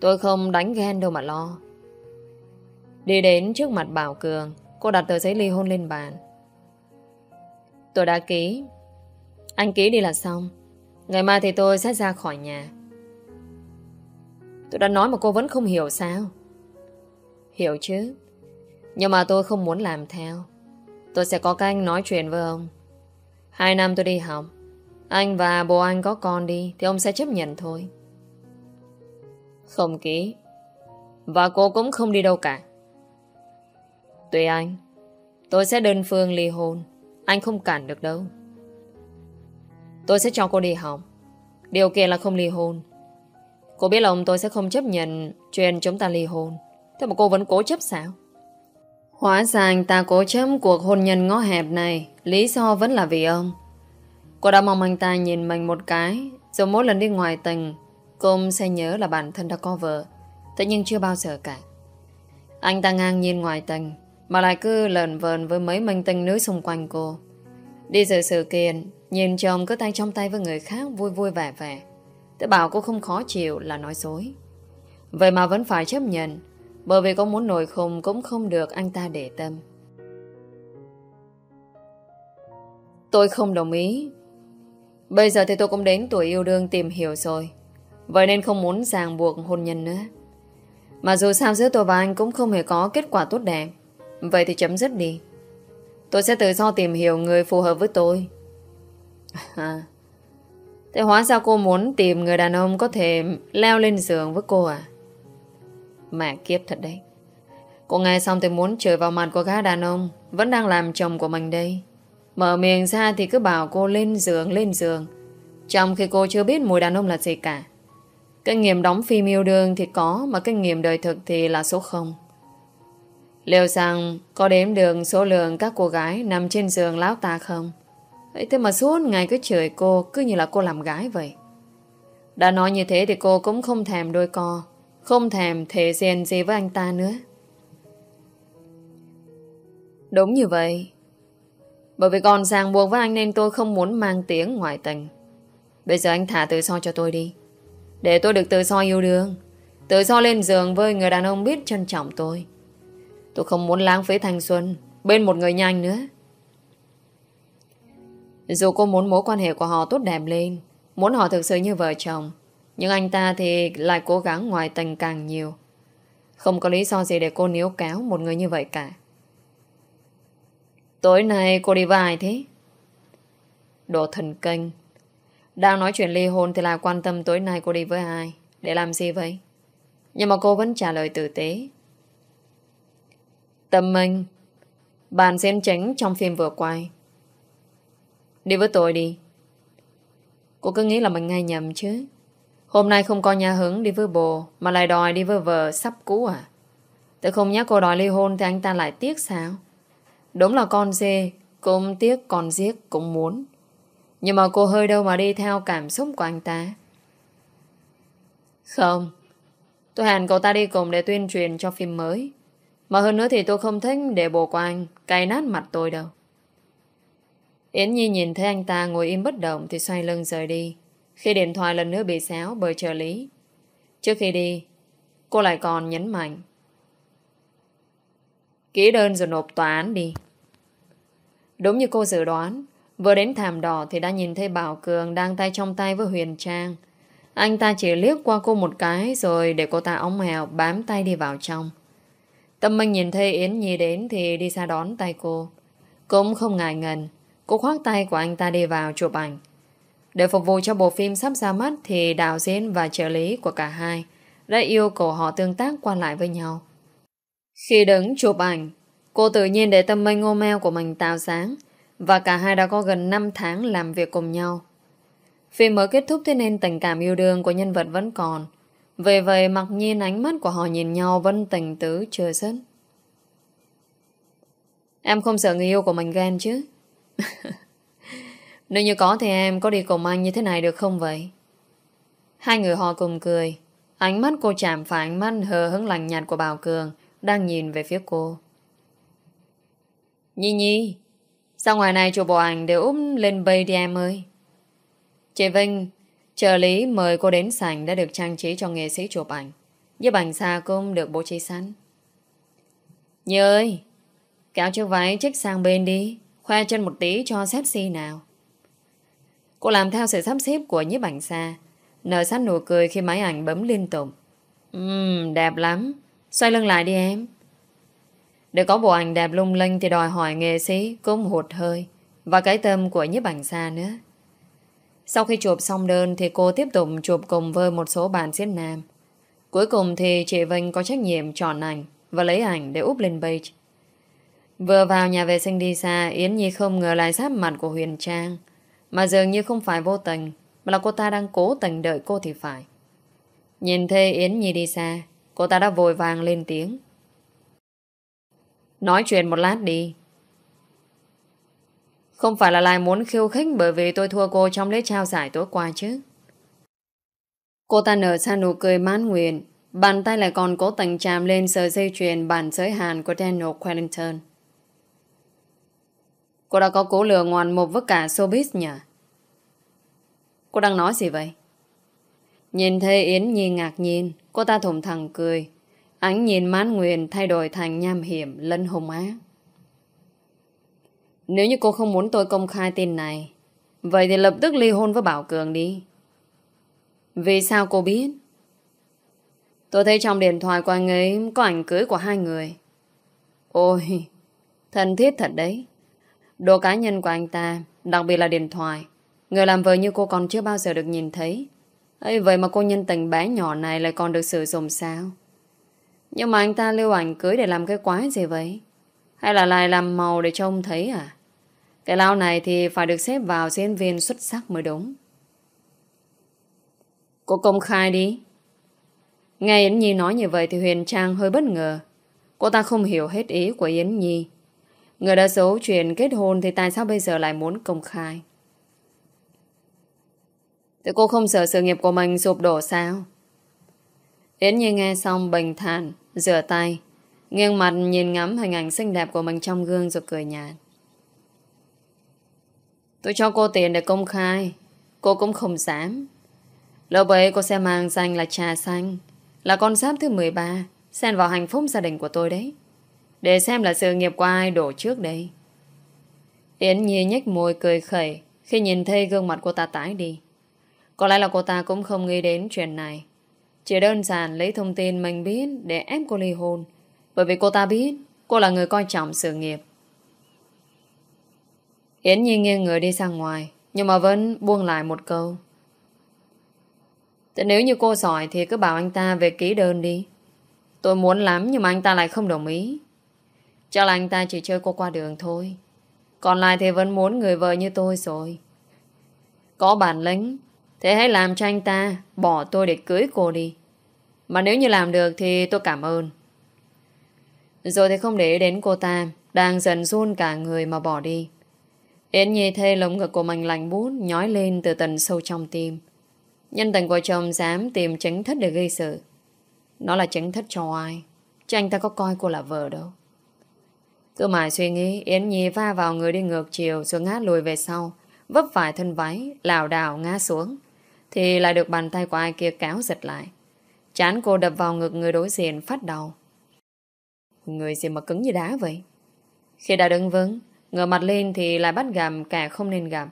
Tôi không đánh ghen đâu mà lo. Đi đến trước mặt Bảo Cường, cô đặt tờ giấy ly hôn lên bàn. Tôi đã ký. Anh ký đi là xong. Ngày mai thì tôi sẽ ra khỏi nhà. Tôi đã nói mà cô vẫn không hiểu sao? Hiểu chứ. Nhưng mà tôi không muốn làm theo. Tôi sẽ có cách nói chuyện với ông. Hai năm tôi đi học. Anh và bố anh có con đi thì ông sẽ chấp nhận thôi. Không ký. Và cô cũng không đi đâu cả. Tùy anh. Tôi sẽ đơn phương ly hôn. Anh không cản được đâu. Tôi sẽ cho cô đi học. Điều kiện là không ly hôn. Cô biết là ông tôi sẽ không chấp nhận chuyện chúng ta ly hôn. Thế mà cô vẫn cố chấp sao? Hóa ra anh ta cố chấp cuộc hôn nhân ngó hẹp này Lý do vẫn là vì ông Cô đã mong anh ta nhìn mình một cái, Rồi mỗi lần đi ngoài tình Cô sẽ nhớ là bản thân đã có vợ Thế nhưng chưa bao giờ cả Anh ta ngang nhìn ngoài tình Mà lại cứ lợn vờn với mấy minh tinh nữ xung quanh cô Đi dự sự kiện Nhìn chồng cứ tay trong tay với người khác, Vui vui vẻ vẻ Thế bảo cô không khó chịu là nói dối Vậy mà vẫn phải chấp nhận, bởi vì có muốn nổi khùng cũng không được anh ta để tâm. Tôi không đồng ý. Bây giờ thì tôi cũng đến tuổi yêu đương tìm hiểu rồi. Vậy nên không muốn ràng buộc hôn nhân nữa. Mà dù sao giữa tôi và anh cũng không hề có kết quả tốt đẹp. Vậy thì chấm dứt đi. Tôi sẽ tự do tìm hiểu người phù hợp với tôi. À, thế hóa ra cô muốn tìm người đàn ông có thể leo lên giường với cô à? Mẹ kiếp thật đấy. Cô nghe xong thì muốn trời vào mặt của gã đàn ông. Vẫn đang làm chồng của mình đây. Mở miệng ra thì cứ bảo cô lên giường lên giường. Trong khi cô chưa biết mùi đàn ông là gì cả. Kinh nghiệm đóng phim yêu đương thì có Mà kinh nghiệm đời thực thì là số 0 Liệu rằng có đếm được số lượng các cô gái nằm trên giường láo ta không? Ấy thế mà suốt ngày cứ chửi cô, cứ như là cô làm gái vậy. Đã nói như thế thì cô cũng không thèm đôi co, không thèm thể diện gì với anh ta nữa. Đúng như vậy. Bởi vì còn ràng buộc với anh Nên tôi không muốn mang tiếng ngoại tình. Bây giờ anh thả tự do cho tôi đi. Để tôi được tự do yêu đương, Tự do lên giường với người đàn ông biết trân trọng tôi. Tôi không muốn lãng phí thanh xuân Bên một người nhanh nữa. Dù cô muốn mối quan hệ của họ tốt đẹp lên, Muốn họ thực sự như vợ chồng, nhưng anh ta thì lại cố gắng ngoài tình càng nhiều. Không có lý do gì để cô níu kéo một người như vậy cả. Tối nay cô đi với ai thế? Đồ thần kinh. Đang nói chuyện ly hôn thì là quan tâm tối nay cô đi với ai? Để làm gì vậy? Nhưng mà cô vẫn trả lời tử tế. Tâm Minh, Bạn diễn chính trong phim vừa quay Đi với tôi đi. Cô cứ nghĩ là mình nghe nhầm chứ. Hôm nay không có nhà hứng đi với bồ, Mà lại đòi đi với vợ sắp cũ à. Tôi không nhắc cô đòi ly hôn Thì anh ta lại tiếc sao? Đúng là con dê, Cũng tiếc, còn giết cũng muốn. Nhưng mà cô hơi đâu mà đi theo cảm xúc của anh ta. Không. Tôi hẹn cậu ta đi cùng để tuyên truyền cho phim mới. Mà hơn nữa thì tôi không thích Để bồ của anh cay nát mặt tôi đâu. Yến Nhi nhìn thấy anh ta ngồi im bất động Thì xoay lưng rời đi khi điện thoại lần nữa bị xáo bởi trợ lý. Trước khi đi, cô lại còn nhấn mạnh. Ký đơn rồi nộp tòa án đi. Đúng như cô dự đoán, vừa đến thảm đỏ thì đã nhìn thấy Bảo Cường đang tay trong tay với Huyền Trang. Anh ta chỉ liếc qua cô một cái rồi để cô ta ống hèo bám tay đi vào trong. Tâm Minh nhìn thấy Yến Nhi đến thì đi xa đón tay cô. Cũng không ngại ngần, cô khoác tay của anh ta đi vào chụp ảnh. Để phục vụ cho bộ phim sắp ra mắt thì đạo diễn và trợ lý của cả hai đã yêu cầu họ tương tác qua lại với nhau. Khi đứng chụp ảnh, cô tự nhiên để tâm minh ô meo của mình tạo sáng và cả hai đã có gần 5 tháng làm việc cùng nhau. Phim mới kết thúc thế nên tình cảm yêu đương của nhân vật vẫn còn. Về vậy mặc nhiên ánh mắt của họ nhìn nhau vẫn tình tứ chưa dứt. Em không sợ người yêu của mình ghen chứ? (laughs) Nếu như có thì em có đi cùng anh như thế này được không vậy? Hai người họ cùng cười. Ánh mắt cô chạm phải ánh mắt hờ hứng lành nhạt của Bảo Cường đang nhìn về phía cô. Nhi Nhi, Sao ngoài này chụp bộ ảnh đều úp lên bay đi em ơi. Chị Vinh, trợ lý mời cô đến sảnh đã được trang trí cho nghệ sĩ chụp ảnh. Giúp ảnh xa cũng được bố trí sẵn. Nhi ơi, kéo chiếc váy trích sang bên đi, khoe chân một tí cho sexy nào. Cô làm theo sự sắp xếp của nhiếp ảnh xa, nở sát nụ cười khi máy ảnh bấm liên tục. Ừm, đẹp lắm. Xoay lưng lại đi em. Để có bộ ảnh đẹp lung linh thì đòi hỏi nghệ sĩ cũng hụt hơi và cái tâm của nhiếp ảnh xa nữa. Sau khi chụp xong đơn thì cô tiếp tục chụp cùng với một số bạn diễn nam. Cuối cùng thì chị Vinh có trách nhiệm chọn ảnh và lấy ảnh để úp lên page. Vừa vào nhà vệ sinh đi xa, Yến Nhi không ngờ lại sát mặt của Huyền Trang. Mà dường như không phải vô tình, mà là cô ta đang cố tình đợi cô thì phải. Nhìn thấy Yến Nhi đi xa, cô ta đã vội vàng lên tiếng. Nói chuyện một lát đi. Không phải là lại muốn khiêu khích bởi vì tôi thua cô trong lễ trao giải tối qua chứ. Cô ta nở ra nụ cười mãn nguyện, bàn tay lại còn cố tình chạm lên sợi dây chuyền bản giới hàn của Daniel Quellington. Cô đã có cố lừa ngoan một với cả showbiz nhỉ? Cô đang nói gì vậy? Nhìn thấy Yến Nhi ngạc nhiên, cô ta thủng thẳng cười. Ánh nhìn mãn nguyện thay đổi thành nham hiểm lẫn hùng ác. Nếu như cô không muốn tôi công khai tin này, vậy thì lập tức ly hôn với Bảo Cường đi. Vì sao cô biết? Tôi thấy trong điện thoại của anh ấy có ảnh cưới của hai người. Ôi, thân thiết thật đấy. Đồ cá nhân của anh ta, đặc biệt là điện thoại, người làm vợ như cô còn chưa bao giờ được nhìn thấy. ấy vậy mà cô nhân tình bé nhỏ này lại còn được sử dụng sao? Nhưng mà anh ta lưu ảnh cưới để làm cái quái gì vậy? Hay là lại làm màu để trông thấy à? Cái lao này thì phải được xếp vào diễn viên xuất sắc mới đúng. Cô công khai đi. Nghe Yến Nhi nói như vậy thì Huyền Trang hơi bất ngờ. Cô ta không hiểu hết ý của Yến Nhi. Người đã giấu chuyện kết hôn thì tại sao bây giờ lại muốn công khai? Thì cô không sợ sự nghiệp của mình sụp đổ sao? Yến Nhi nghe xong bình thản, rửa tay, nghiêng mặt nhìn ngắm hình ảnh xinh đẹp của mình trong gương rồi cười nhạt. Tôi cho cô tiền để công khai, cô cũng không dám. Lúc ấy cô sẽ mang danh là trà xanh, là con giáp thứ 13, xen vào hạnh phúc gia đình của tôi đấy. Để xem là sự nghiệp của ai đổ trước đây. Yến Nhi nhếch môi cười khẩy khi nhìn thấy gương mặt cô ta tái đi. Có lẽ là cô ta cũng không nghĩ đến chuyện này. Chỉ đơn giản lấy thông tin mình biết để ép cô ly hôn. Bởi vì cô ta biết cô là người coi trọng sự nghiệp. Yến Nhi nghiêng người đi sang ngoài, nhưng mà vẫn buông lại một câu. Thế nếu như cô giỏi thì cứ bảo anh ta về ký đơn đi. Tôi muốn lắm nhưng mà anh ta lại không đồng ý. Chắc là anh ta chỉ chơi cô qua đường thôi. Còn lại thì vẫn muốn người vợ như tôi rồi. Có bản lĩnh, thế hãy làm cho anh ta bỏ tôi để cưới cô đi. Mà nếu như làm được thì tôi cảm ơn. Rồi thì không để đến cô ta đang dần run cả người mà bỏ đi. Yến Nhi thê lồng ngực của mình lạnh bút nhói lên từ tận sâu trong tim. Nhân tình của chồng dám tìm tránh thất để gây sự. Nó là tránh thất cho ai? Chứ anh ta có coi cô là vợ đâu. Cứ mãi suy nghĩ, Yến Nhi va vào người đi ngược chiều rồi ngát lùi về sau, vấp phải thân váy, lảo đảo ngã xuống. Thì lại được bàn tay của ai kia kéo giật lại. Chán cô đập vào ngực người đối diện phát đầu Người gì mà cứng như đá vậy? Khi đã đứng vững, ngửa mặt lên thì lại bắt gặp kẻ không nên gặp.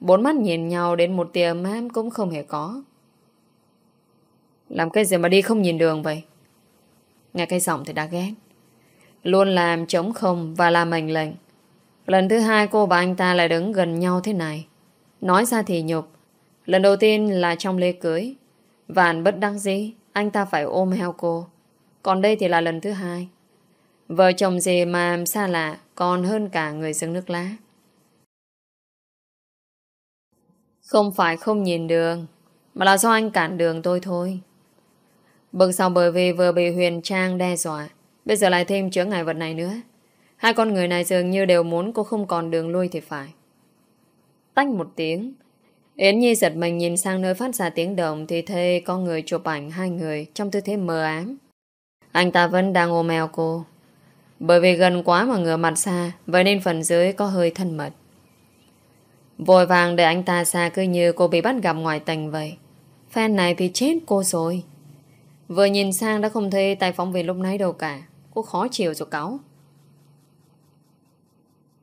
Bốn mắt nhìn nhau đến một tia mám cũng không hề có. Làm cái gì mà đi không nhìn đường vậy? Nghe cái giọng thì đã ghét. Luôn làm chống không và làm mệnh lệnh. Lần thứ hai cô và anh ta lại đứng gần nhau thế này. Nói ra thì nhục. Lần đầu tiên là trong lễ cưới. Vạn bất đắc dĩ, anh ta phải ôm heo cô. Còn đây thì là lần thứ hai. Vợ chồng gì mà xa lạ còn hơn cả người dân nước lá. Không phải không nhìn đường, mà là do anh cản đường tôi thôi. Bực sau bởi vì vừa bị Huyền Trang đe dọa, bây giờ lại thêm chứa ngại vật này nữa. Hai con người này dường như đều muốn cô không còn đường lui thì phải. Tách một tiếng, Yến Nhi giật mình nhìn sang nơi phát ra tiếng động thì thấy con người chụp ảnh hai người trong tư thế mờ ám. Anh ta vẫn đang ôm eo cô. Bởi vì gần quá mà ngửa mặt xa Vậy nên phần dưới có hơi thân mật Vội vàng để anh ta xa Cứ như cô bị bắt gặp ngoài tình vậy Fan này thì chết cô rồi Vừa nhìn sang đã không thấy tay phóng viên lúc nãy đâu cả Cô khó chịu rồi cáo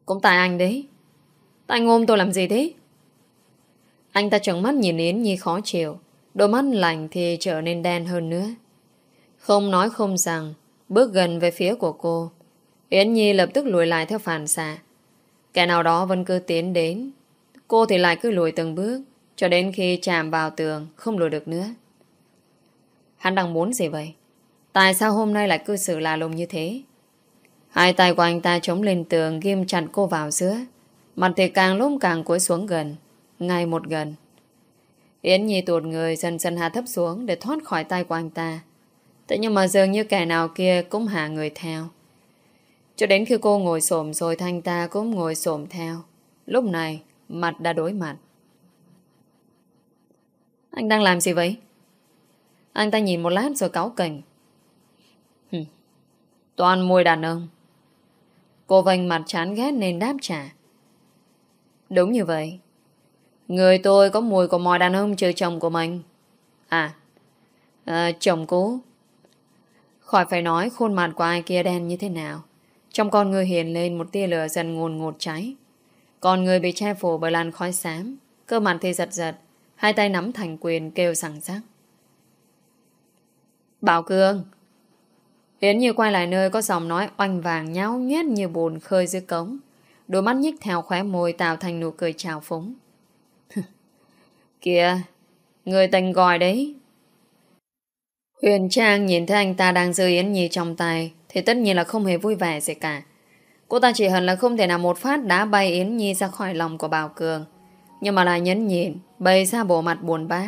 Cũng tại anh đấy. Tại anh ôm tôi làm gì thế Anh ta trợn mắt nhìn Yến Nhi khó chịu. Đôi mắt lạnh thì trở nên đen hơn nữa. Không nói không rằng, Bước gần về phía của cô, Yến Nhi lập tức lùi lại theo phản xạ. Kẻ nào đó vẫn cứ tiến đến. Cô thì lại cứ lùi từng bước, Cho đến khi chạm vào tường, Không lùi được nữa. Hắn đang muốn gì vậy? Tại sao hôm nay lại cư xử lạ lùng như thế? Hai tay của anh ta chống lên tường Ghim chặt cô vào giữa. Mặt thì càng lúc càng cúi xuống gần, Ngay một gần. Yến Nhi tuột người dần dần hạ thấp xuống Để thoát khỏi tay của anh ta. Thế nhưng mà dường như kẻ nào kia Cũng hạ người theo. Cho đến khi cô ngồi xổm rồi Thanh ta cũng ngồi xổm theo. Lúc này, mặt đã đối mặt. Anh đang làm gì vậy? Anh ta nhìn một lát rồi cáu cảnh. Toàn mùi đàn ông. Cô vành mặt chán ghét nên đáp trả. Đúng như vậy. Người tôi có mùi của mọi đàn ông trừ chồng của mình. À, à Chồng cũ. Khỏi phải nói khuôn mặt của ai kia đen như thế nào. Trong con người hiện lên một tia lửa dần ngồn ngột cháy. Còn người bị che phủ bởi làn khói xám Cơ mặt thì giật giật Hai tay nắm thành quyền kêu sẵn sắc Bảo Cương Yến như quay lại nơi có giọng nói oanh vàng nháo nhét như bùn khơi dưới cống. Đôi mắt nhích theo khóe môi tạo thành nụ cười trào phúng. (laughs) Kìa, Người tình gọi đấy. Huyền Trang nhìn thấy anh ta đang giữ Yến Nhi trong tay, Thì tất nhiên là không hề vui vẻ gì cả. Cô ta chỉ hận là không thể nào một phát đá bay Yến Nhi ra khỏi lòng của Bảo Cường. Nhưng mà lại nhấn nhìn Bày ra bộ mặt buồn bã.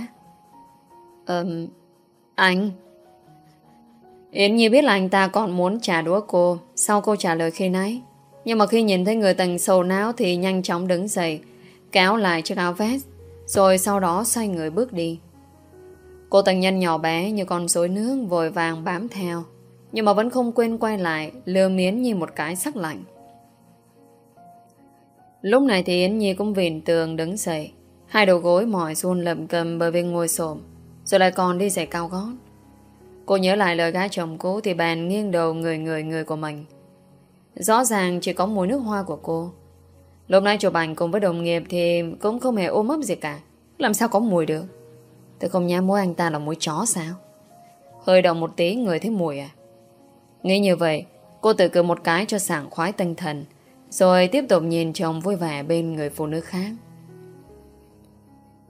Ừm, Anh Yến Nhi biết là anh ta còn muốn trả đũa cô. Sau cô trả lời khi nãy, Nhưng mà khi nhìn thấy người tình sầu não Thì nhanh chóng đứng dậy, Kéo lại chiếc áo vest, Rồi sau đó xoay người bước đi. Cô tình nhân nhỏ bé như con rối nước Vội vàng bám theo, Nhưng mà vẫn không quên quay lại Lừa miến như một cái sắc lạnh. Lúc này thì Yến Nhi cũng vỉn tường đứng dậy, Hai đầu gối mỏi run lậm cầm bởi vì ngồi xổm, Rồi lại còn đi giày cao gót. Cô nhớ lại lời gái chồng cũ Thì bàn nghiêng đầu người người người của mình. Rõ ràng chỉ có mùi nước hoa của cô. Lúc nãy chụp ảnh cùng với đồng nghiệp Thì cũng không hề ôm ấp gì cả. Làm sao có mùi được? Tôi không nhá mối anh ta là mối chó sao? Hơi động một tí, người thấy mùi à? Nghĩ như vậy, Cô tự cười một cái cho sảng khoái tinh thần, Rồi tiếp tục nhìn chồng vui vẻ Bên người phụ nữ khác.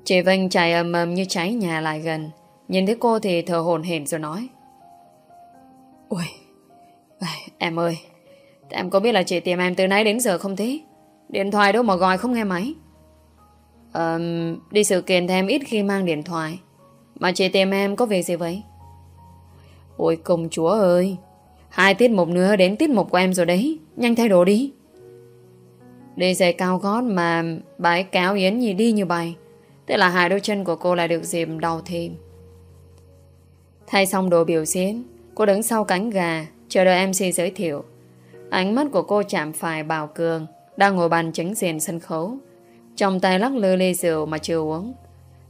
Chị Vinh chạy ầm ầm như cháy nhà lại gần. Nhìn thấy cô thì thở hồn hển rồi nói. Ui Em ơi Em có biết là chị tìm em từ nãy đến giờ không thế? Điện thoại đâu mà gọi không nghe máy. Um, Đi sự kiện thì em ít khi mang điện thoại. Mà chị tìm em có việc gì vậy? Ôi công chúa ơi Hai tiết mục nữa đến tiết mục của em rồi đấy Nhanh thay đồ đi. Đi giày cao gót mà bái cáo Yến Nhi đi như vậy Thế là hai đôi chân của cô lại được dìm đau thêm. Thay xong đồ biểu diễn, Cô đứng sau cánh gà, Chờ đợi MC giới thiệu. Ánh mắt của cô chạm phải Bảo Cường, Đang ngồi bàn chính diện sân khấu. Trong tay lắc lư ly rượu mà chưa uống,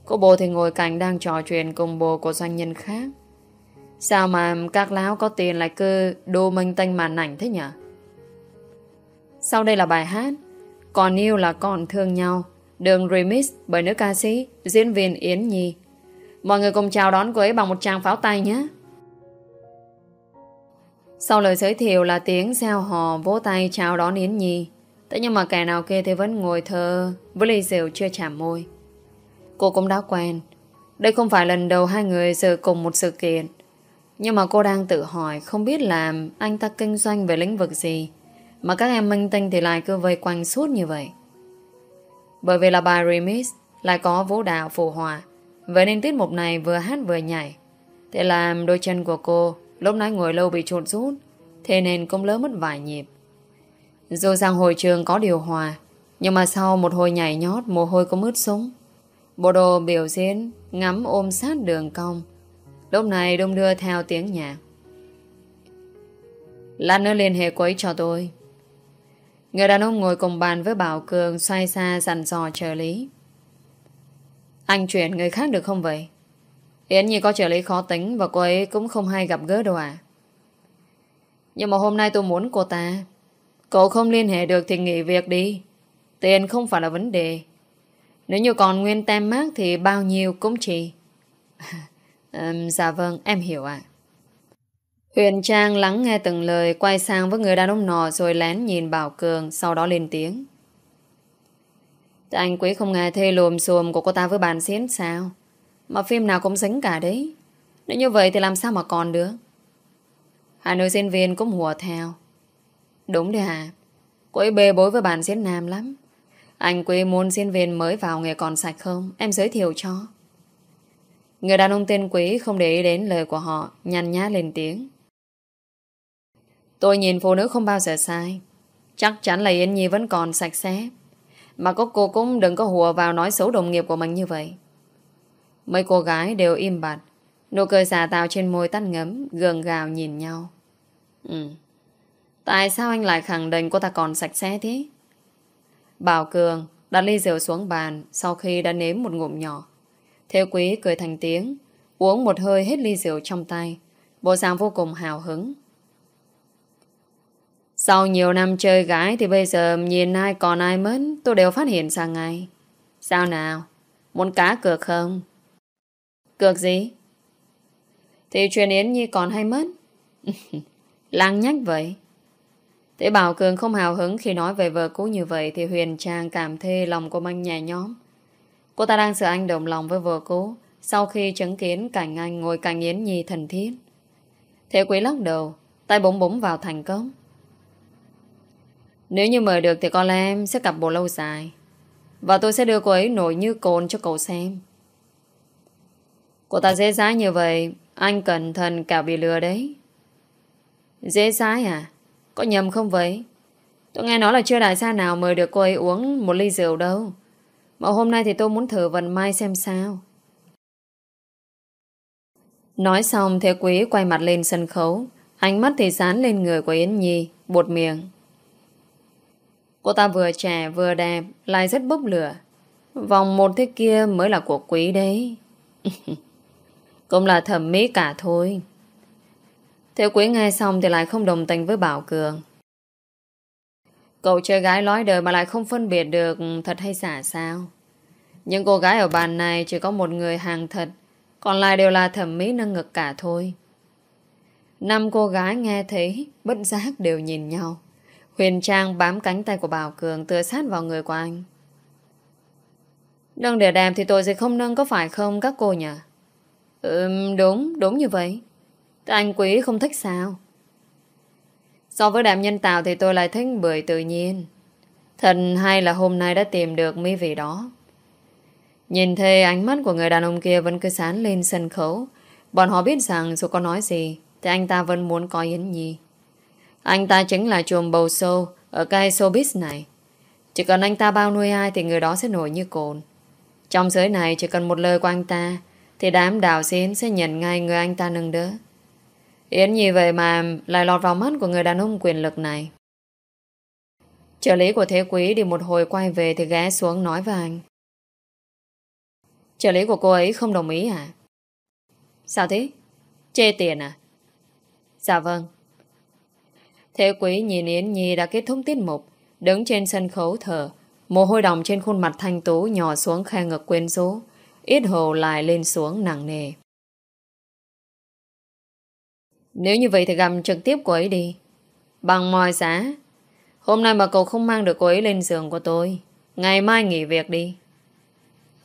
Cô bồ thì ngồi cạnh đang trò chuyện Cùng bồ của doanh nhân khác. Sao mà các láo có tiền lại cứ Đô minh tanh màn ảnh thế nhỉ Sau đây là bài hát Còn yêu là còn thương nhau, Đường remix bởi nữ ca sĩ Diễn viên Yến Nhi. Mọi người cùng chào đón cô ấy bằng một tràng pháo tay nhé. Sau lời giới thiệu là tiếng gieo hò, vỗ tay chào đón Yến Nhi. Thế nhưng mà kẻ nào kia thì vẫn ngồi thơ với ly rượu chưa chạm môi. Cô cũng đã quen. Đây không phải lần đầu hai người dự cùng một sự kiện. Nhưng mà cô đang tự hỏi, không biết làm anh ta kinh doanh về lĩnh vực gì, mà các em minh tinh thì lại cứ vây quanh suốt như vậy. Bởi vì là bài remix lại có vũ đạo phù hòa Vậy nên tiết mục này vừa hát vừa nhảy. Thế làm đôi chân của cô, Lúc nãy ngồi lâu bị trộn rút, Thế nên cũng lỡ mất vài nhịp. Dù rằng hội trường có điều hòa, Nhưng mà sau một hồi nhảy nhót, Mồ hôi cũng mướt súng. Bộ đồ biểu diễn Ngắm ôm sát đường cong. Lúc này đông đưa theo tiếng nhạc. Lát nữa liên hệ quấy cho tôi. Người đàn ông ngồi cùng bàn với Bảo Cường xoay xa dặn dò trợ lý. Anh chuyển người khác được không vậy? Yến Nhi có trợ lý khó tính và cô ấy cũng không hay gặp gỡ đâu à? Nhưng mà hôm nay tôi muốn cô ta. Cậu không liên hệ được thì nghỉ việc đi. Tiền không phải là vấn đề. Nếu như còn nguyên tem mát thì bao nhiêu cũng chỉ. (laughs) um, dạ vâng, em hiểu ạ. Huyền Trang lắng nghe từng lời quay sang với người đàn ông nọ rồi lén nhìn Bảo Cường sau đó lên tiếng. Anh quý không nghe thê lùm xùm của cô ta với bàn xiến sao? Mà phim nào cũng dính cả đấy. Nếu như vậy thì làm sao mà còn được? Hai nữ diễn viên cũng hùa theo. Đúng đấy hả? Cô ấy bê bối với bàn diễn nam lắm. Anh quý muốn diễn viên mới vào nghề còn sạch không? Em giới thiệu cho. Người đàn ông tên quý không để ý đến lời của họ, nhăn nhá lên tiếng. Tôi nhìn phụ nữ không bao giờ sai. Chắc chắn là Yến Nhi vẫn còn sạch sẽ. Mà có cô cũng đừng có hùa vào nói xấu đồng nghiệp của mình như vậy. Mấy cô gái đều im bặt. Nụ cười xà tạo trên môi tắt ngấm, gường gào nhìn nhau. Ừ. Tại sao anh lại khẳng định cô ta còn sạch sẽ thế? Bảo Cường đặt ly rượu xuống bàn sau khi đã nếm một ngụm nhỏ. Theo quý cười thành tiếng, uống một hơi hết ly rượu trong tay. Bộ dạng vô cùng hào hứng. Sau nhiều năm chơi gái thì bây giờ nhìn ai còn ai mất tôi đều phát hiện ra ngay. Sao nào? Muốn cá cược không? Cược gì? Thì truyền Yến Nhi còn hay mất. (laughs) Lăng nhách vậy. Thế Bảo Cường không hào hứng khi nói về vợ cũ như vậy thì Huyền Trang cảm thê lòng của anh nhà nhóm. Cô ta đang sợ anh đồng lòng với vợ cũ sau khi chứng kiến cảnh anh ngồi cạnh Yến Nhi thần thiết. Thế quý lắc đầu, tay búng búng vào thành công. Nếu như mời được thì con em sẽ cặp bộ lâu dài. Và tôi sẽ đưa cô ấy nổi như cồn cho cậu xem. Cô ta dễ dãi như vậy, anh cẩn thận cả bị lừa đấy. Dễ dãi à? Có nhầm không vậy? Tôi nghe nói là chưa đại gia nào mời được cô ấy uống một ly rượu đâu. Mà hôm nay thì tôi muốn thử vận may xem sao. Nói xong Thế Quý quay mặt lên sân khấu. Ánh mắt thì dán lên người của Yến Nhi, bột miệng. Cô ta vừa trẻ vừa đẹp, lại rất bốc lửa. Vòng một thế kia mới là của quý đấy. (laughs) Cũng là thẩm mỹ cả thôi. Thế quý nghe xong thì lại không đồng tình với Bảo Cường. Cậu chơi gái lói đời mà lại không phân biệt được thật hay giả sao. Những cô gái ở bàn này chỉ có một người hàng thật, còn lại đều là thẩm mỹ nâng ngực cả thôi. Năm cô gái nghe thấy, bất giác đều nhìn nhau. Huyền Trang bám cánh tay của Bảo Cường tựa sát vào người của anh. Nâng để đẹp thì tôi sẽ không nâng có phải không các cô nhỉ? Ừm, đúng, đúng như vậy. Anh quý không thích sao? So với đàm nhân tạo thì tôi lại thích bưởi tự nhiên. Thật hay là hôm nay đã tìm được mỹ vị đó. Nhìn thấy ánh mắt của người đàn ông kia vẫn cứ sán lên sân khấu. Bọn họ biết rằng dù có nói gì thì anh ta vẫn muốn có Yến Nhi. Anh ta chính là chùm bầu sâu ở cây showbiz này. Chỉ cần anh ta bao nuôi ai thì người đó sẽ nổi như cồn. Trong giới này chỉ cần một lời của anh ta, thì đám đào xến sẽ nhận ngay người anh ta nâng đỡ. Yến như vậy mà lại lọt vào mắt của người đàn ông quyền lực này. Trợ lý của Thế Quý đi một hồi quay về thì ghé xuống nói với anh. Trợ lý của cô ấy không đồng ý à? Sao thế? Chê tiền à? Dạ vâng. Thế Quý nhìn Yến Nhi đã kết thúc tiết mục, đứng trên sân khấu thở, mồ hôi đồng trên khuôn mặt thanh tú nhỏ xuống khe ngực quên rũ, ít hồ lại lên xuống nặng nề. Nếu như vậy thì gặp trực tiếp cô ấy đi. Bằng mọi giá. Hôm nay mà cậu không mang được cô ấy lên giường của tôi. Ngày mai nghỉ việc đi.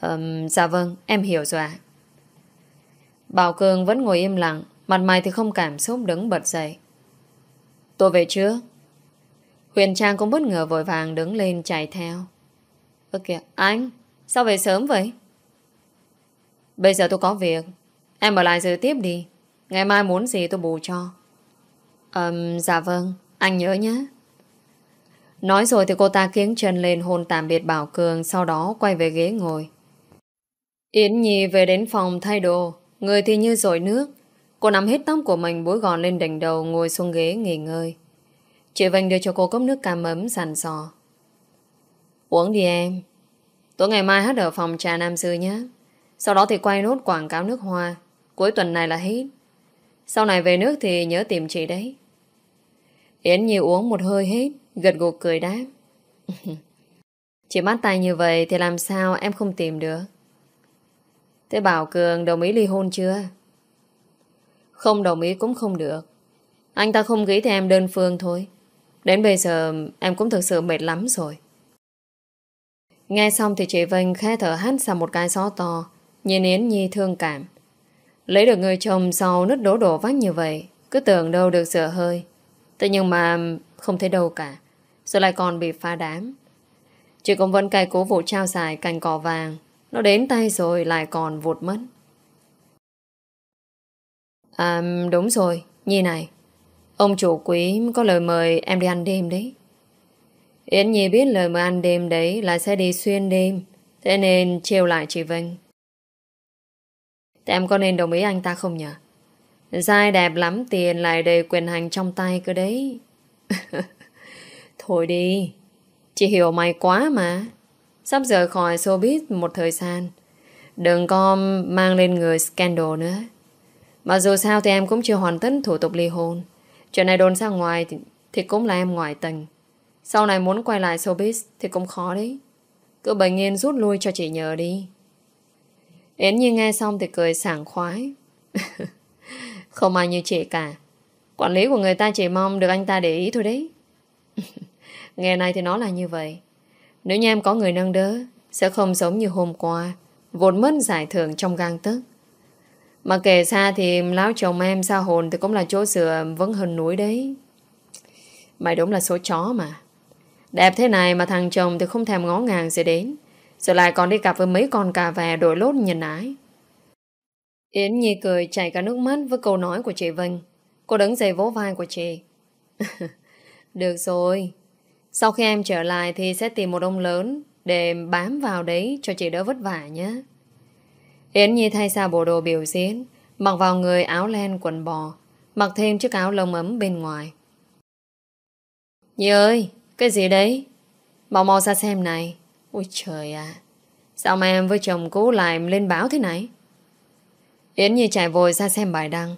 Ừm, dạ vâng, em hiểu rồi ạ. Bảo Cường vẫn ngồi im lặng, mặt mày thì không cảm xúc đứng bật dậy. Tôi về trước. Huyền Trang cũng bất ngờ vội vàng đứng lên chạy theo. Ơ kìa, anh, sao về sớm vậy? Bây giờ tôi có việc. Em ở lại dự tiếp đi. Ngày mai muốn gì tôi bù cho. um, dạ vâng, anh nhớ nhé. Nói rồi thì cô ta kiếng chân lên hôn tạm biệt Bảo Cường sau đó quay về ghế ngồi. Yến Nhi về đến phòng thay đồ, người thì như dội nước. Cô nắm hết tóc của mình búi gòn lên đỉnh đầu ngồi xuống ghế nghỉ ngơi. Chị Vinh đưa cho cô cốc nước cam ấm sàn sò. Uống đi em. Tối ngày mai hát ở phòng trà Nam Sư nhé. Sau đó thì quay nốt quảng cáo nước hoa. Cuối tuần này là hết. Sau này về nước thì nhớ tìm chị đấy. Yến Nhi uống một hơi hết, gật gục cười đáp. (laughs) chị bắt tay như vậy thì làm sao em không tìm được? Thế Bảo Cường đồng ý ly hôn chưa? Không đồng ý cũng không được. Anh ta không nghĩ thì em đơn phương thôi. Đến bây giờ em cũng thực sự mệt lắm rồi. Nghe xong thì chị Vinh khẽ thở hắt ra một cái gió to, nhìn Yến Nhi thương cảm. Lấy được người chồng sau nứt đổ đổ vách như vậy, cứ tưởng đâu được sửa hơi. Thế nhưng mà không thấy đâu cả, rồi lại còn bị phá đám. Chị cũng vẫn cài cố vụ trao dài cành cỏ vàng, nó đến tay rồi lại còn vụt mất. À đúng rồi, Nhi này, ông chủ quý có lời mời em đi ăn đêm đấy. Yến Nhi biết lời mời ăn đêm đấy là sẽ đi xuyên đêm, thế nên trêu lại chị Vinh. Thế em có nên đồng ý anh ta không nhỉ? Giai đẹp lắm tiền lại đầy quyền hành trong tay cơ đấy. (laughs) Thôi đi. Chị hiểu mày quá mà. Sắp rời khỏi showbiz một thời gian. Đừng có mang lên người scandal nữa. Mà dù sao thì em cũng chưa hoàn tất thủ tục ly hôn. Chuyện này đồn ra ngoài thì, thì cũng là em ngoại tình. Sau này muốn quay lại showbiz thì cũng khó đấy. Cứ bình yên rút lui cho chị nhờ đi. Yến Nhi nghe xong thì cười sảng khoái. (laughs) Không ai như chị cả. Quản lý của người ta chỉ mong được anh ta để ý thôi đấy. (laughs) Nghe này thì nó là như vậy. Nếu như em có người nâng đỡ, sẽ không giống như hôm qua, vốn mất giải thưởng trong gang tức. Mà kể xa thì lão chồng em xa hồn thì cũng là chỗ sửa vẫn hơn núi đấy. Mày đúng là số chó mà. Đẹp thế này mà thằng chồng thì không thèm ngó ngàng gì đến. Rồi lại còn đi cặp với mấy con cà vè đổi lốt nhìn ái. Yến Nhi cười chảy cả nước mắt với câu nói của chị Vinh. Cô đứng dậy vỗ vai của chị. (laughs) Được rồi. Sau khi em trở lại thì sẽ tìm một ông lớn để bám vào đấy cho chị đỡ vất vả nhé. Yến Nhi thay ra bộ đồ biểu diễn, mặc vào người áo len quần bò, mặc thêm chiếc áo lông ấm bên ngoài. Nhi ơi, cái gì đấy? Mau mau ra xem này. Ôi trời ạ, sao mà em với chồng cũ lại lên báo thế này? Yến Nhi chạy vội ra xem bài đăng.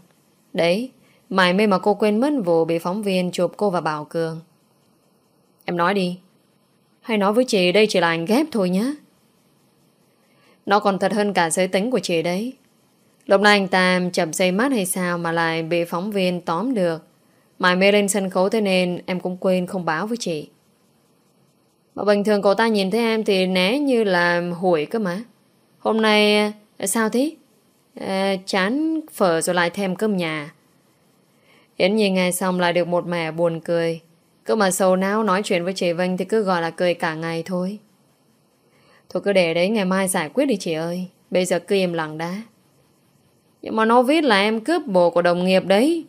Đấy, mày mê mà cô quên mất vụ bị phóng viên chụp cô và Bảo Cường. Em nói đi. Hay nói với chị đây chỉ là ảnh ghép thôi nhé. Nó còn thật hơn cả giới tính của chị đấy. Lúc này anh ta chậm dây mắt hay sao mà lại bị phóng viên tóm được. Mày mê lên sân khấu thế nên em cũng quên không báo với chị. Mà bình thường cậu ta nhìn thấy em thì né như là hủi cơ mà. Hôm nay à, sao thế? À, chán phở rồi lại thêm cơm nhà. Yến nhìn ngay xong lại được một mẻ buồn cười. Cứ mà sầu não nói chuyện với chị Vinh thì cứ gọi là cười cả ngày thôi. Thôi cứ để đấy ngày mai giải quyết đi chị ơi. Bây giờ cứ im lặng đã. Nhưng mà nó viết là em cướp bồ của đồng nghiệp đấy.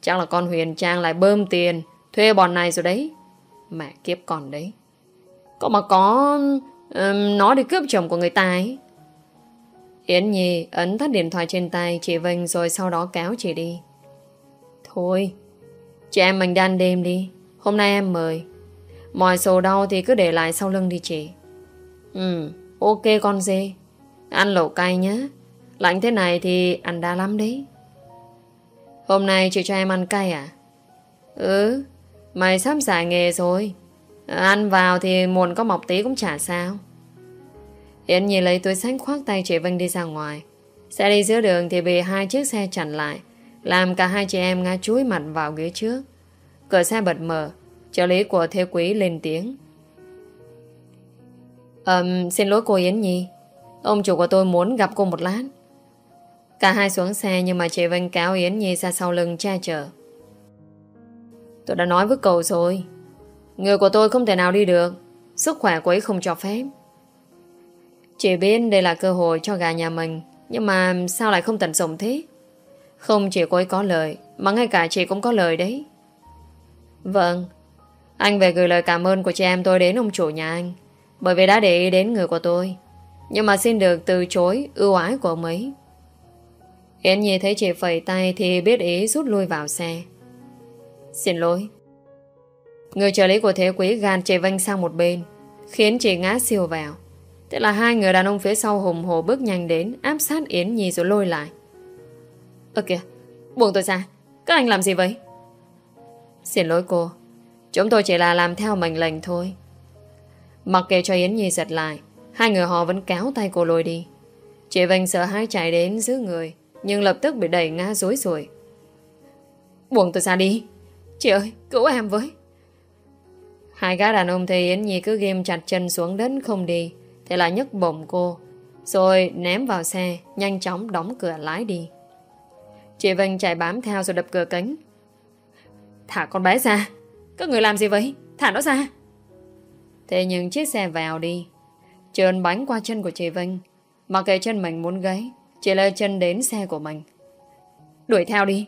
Chắc là con Huyền Trang lại bơm tiền thuê bọn này rồi đấy. Mẹ kiếp còn đấy. Có mà có um, nó đi cướp chồng của người ta ấy. Yến Nhi ấn tắt điện thoại trên tay chị Vinh rồi sau đó kéo chị đi. Thôi, chị em mình đan đêm đi. Hôm nay em mời. Mọi sổ đau thì cứ để lại sau lưng đi chị. Ừ, ok con dê. Ăn lẩu cay nhé. Lạnh thế này thì ăn đa lắm đấy. Hôm nay chị cho em ăn cay à? Ừ, mày sắp giải nghề rồi. Ăn vào thì muộn có mọc tí cũng chả sao. Yến Nhi lấy túi sách khoác tay chị Vinh đi ra ngoài. Xe đi giữa đường thì bị hai chiếc xe chặn lại, làm cả hai chị em ngã chuối mặt vào ghế trước. Cửa xe bật mở, trợ lý của Thế Quý lên tiếng. Um, xin lỗi cô Yến Nhi, ông chủ của tôi muốn gặp cô một lát. Cả hai xuống xe nhưng mà chị Vinh cáo Yến Nhi ra sau lưng che chở. Tôi đã nói với cậu rồi, người của tôi không thể nào đi được, sức khỏe của ấy không cho phép. Chị biết đây là cơ hội cho gà nhà mình Nhưng mà sao lại không tận dụng thế? Không chỉ cô ấy có lời Mà ngay cả chị cũng có lời đấy. Vâng. Anh về gửi lời cảm ơn của chị em tôi đến ông chủ nhà anh. Bởi vì đã để ý đến người của tôi. Nhưng mà xin được từ chối ưu ái của ông ấy. Yến Nhi thấy chị phẩy tay Thì biết ý rút lui vào xe. Xin lỗi. Người trợ lý của Thế Quý gàn chị Vanh sang một bên, Khiến chị ngã siêu vào. Thế là hai người đàn ông phía sau hùng hồ bước nhanh đến, Áp sát Yến Nhi rồi lôi lại. Ơ kìa, Buông tôi ra. Các anh làm gì vậy? Xin lỗi cô. Chúng tôi chỉ là làm theo mệnh lệnh thôi. Mặc kệ cho Yến Nhi giật lại, Hai người họ vẫn kéo tay cô lôi đi. Chị Vinh sợ hãi chạy đến giữ người, Nhưng lập tức bị đẩy ngã rối rồi Buông tôi ra đi. Chị ơi, cứu em với. Hai gã đàn ông thấy Yến Nhi cứ ghim chặt chân xuống đất không đi Thế là nhấc bổng cô, Rồi ném vào xe, Nhanh chóng đóng cửa lái đi. Chị Vinh chạy bám theo rồi đập cửa cánh Thả con bé ra. Các người làm gì vậy? Thả nó ra. Thế nhưng chiếc xe vào đi. Trơn bánh qua chân của chị Vinh. Mặc kệ chân mình muốn gáy Chị lê chân đến xe của mình. Đuổi theo đi.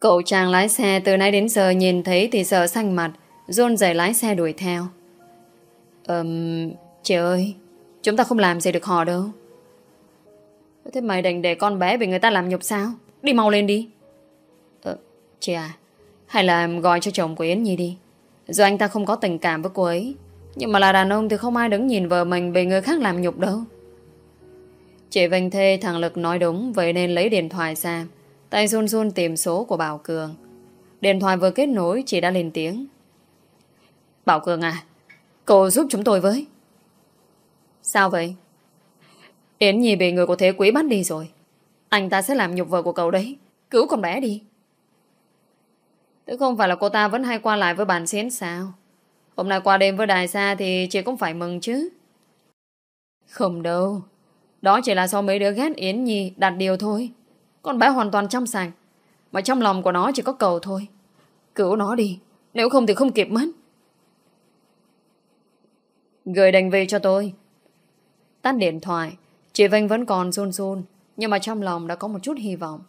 Cậu chàng lái xe từ nay đến giờ nhìn thấy thì sợ xanh mặt Rôn rẩy lái xe đuổi theo. Ừm, Chị ơi, Chúng ta không làm gì được họ đâu. Thế mày định để con bé bị người ta làm nhục sao? Đi mau lên đi. Ờ Chị à Hay là gọi cho chồng của Yến Nhi đi. Dù anh ta không có tình cảm với cô ấy. Nhưng mà là đàn ông thì không ai đứng nhìn vợ mình Bị người khác làm nhục đâu. Chị Vinh Thê thằng Lực nói đúng, Vậy nên lấy điện thoại ra. Tay run run tìm số của Bảo Cường. Điện thoại vừa kết nối, Chị đã lên tiếng. Bảo Cường à Cô giúp chúng tôi với. Sao vậy? Yến Nhi bị người của thế quý bắt đi rồi. Anh ta sẽ làm nhục vợ của cậu đấy. Cứu con bé đi. Thế không phải là cô ta vẫn hay qua lại với bạn xến sao? Hôm nay qua đêm với đài xa Thì chị cũng phải mừng chứ. Không đâu. Đó chỉ là do mấy đứa ghét Yến Nhi đặt điều thôi. Con bé hoàn toàn trong sạch. Mà trong lòng của nó chỉ có cầu thôi. Cứu nó đi. Nếu không thì không kịp mất. Gửi đành về cho tôi. Tắt điện thoại. Chị Vinh vẫn còn run run. Nhưng mà trong lòng đã có một chút hy vọng.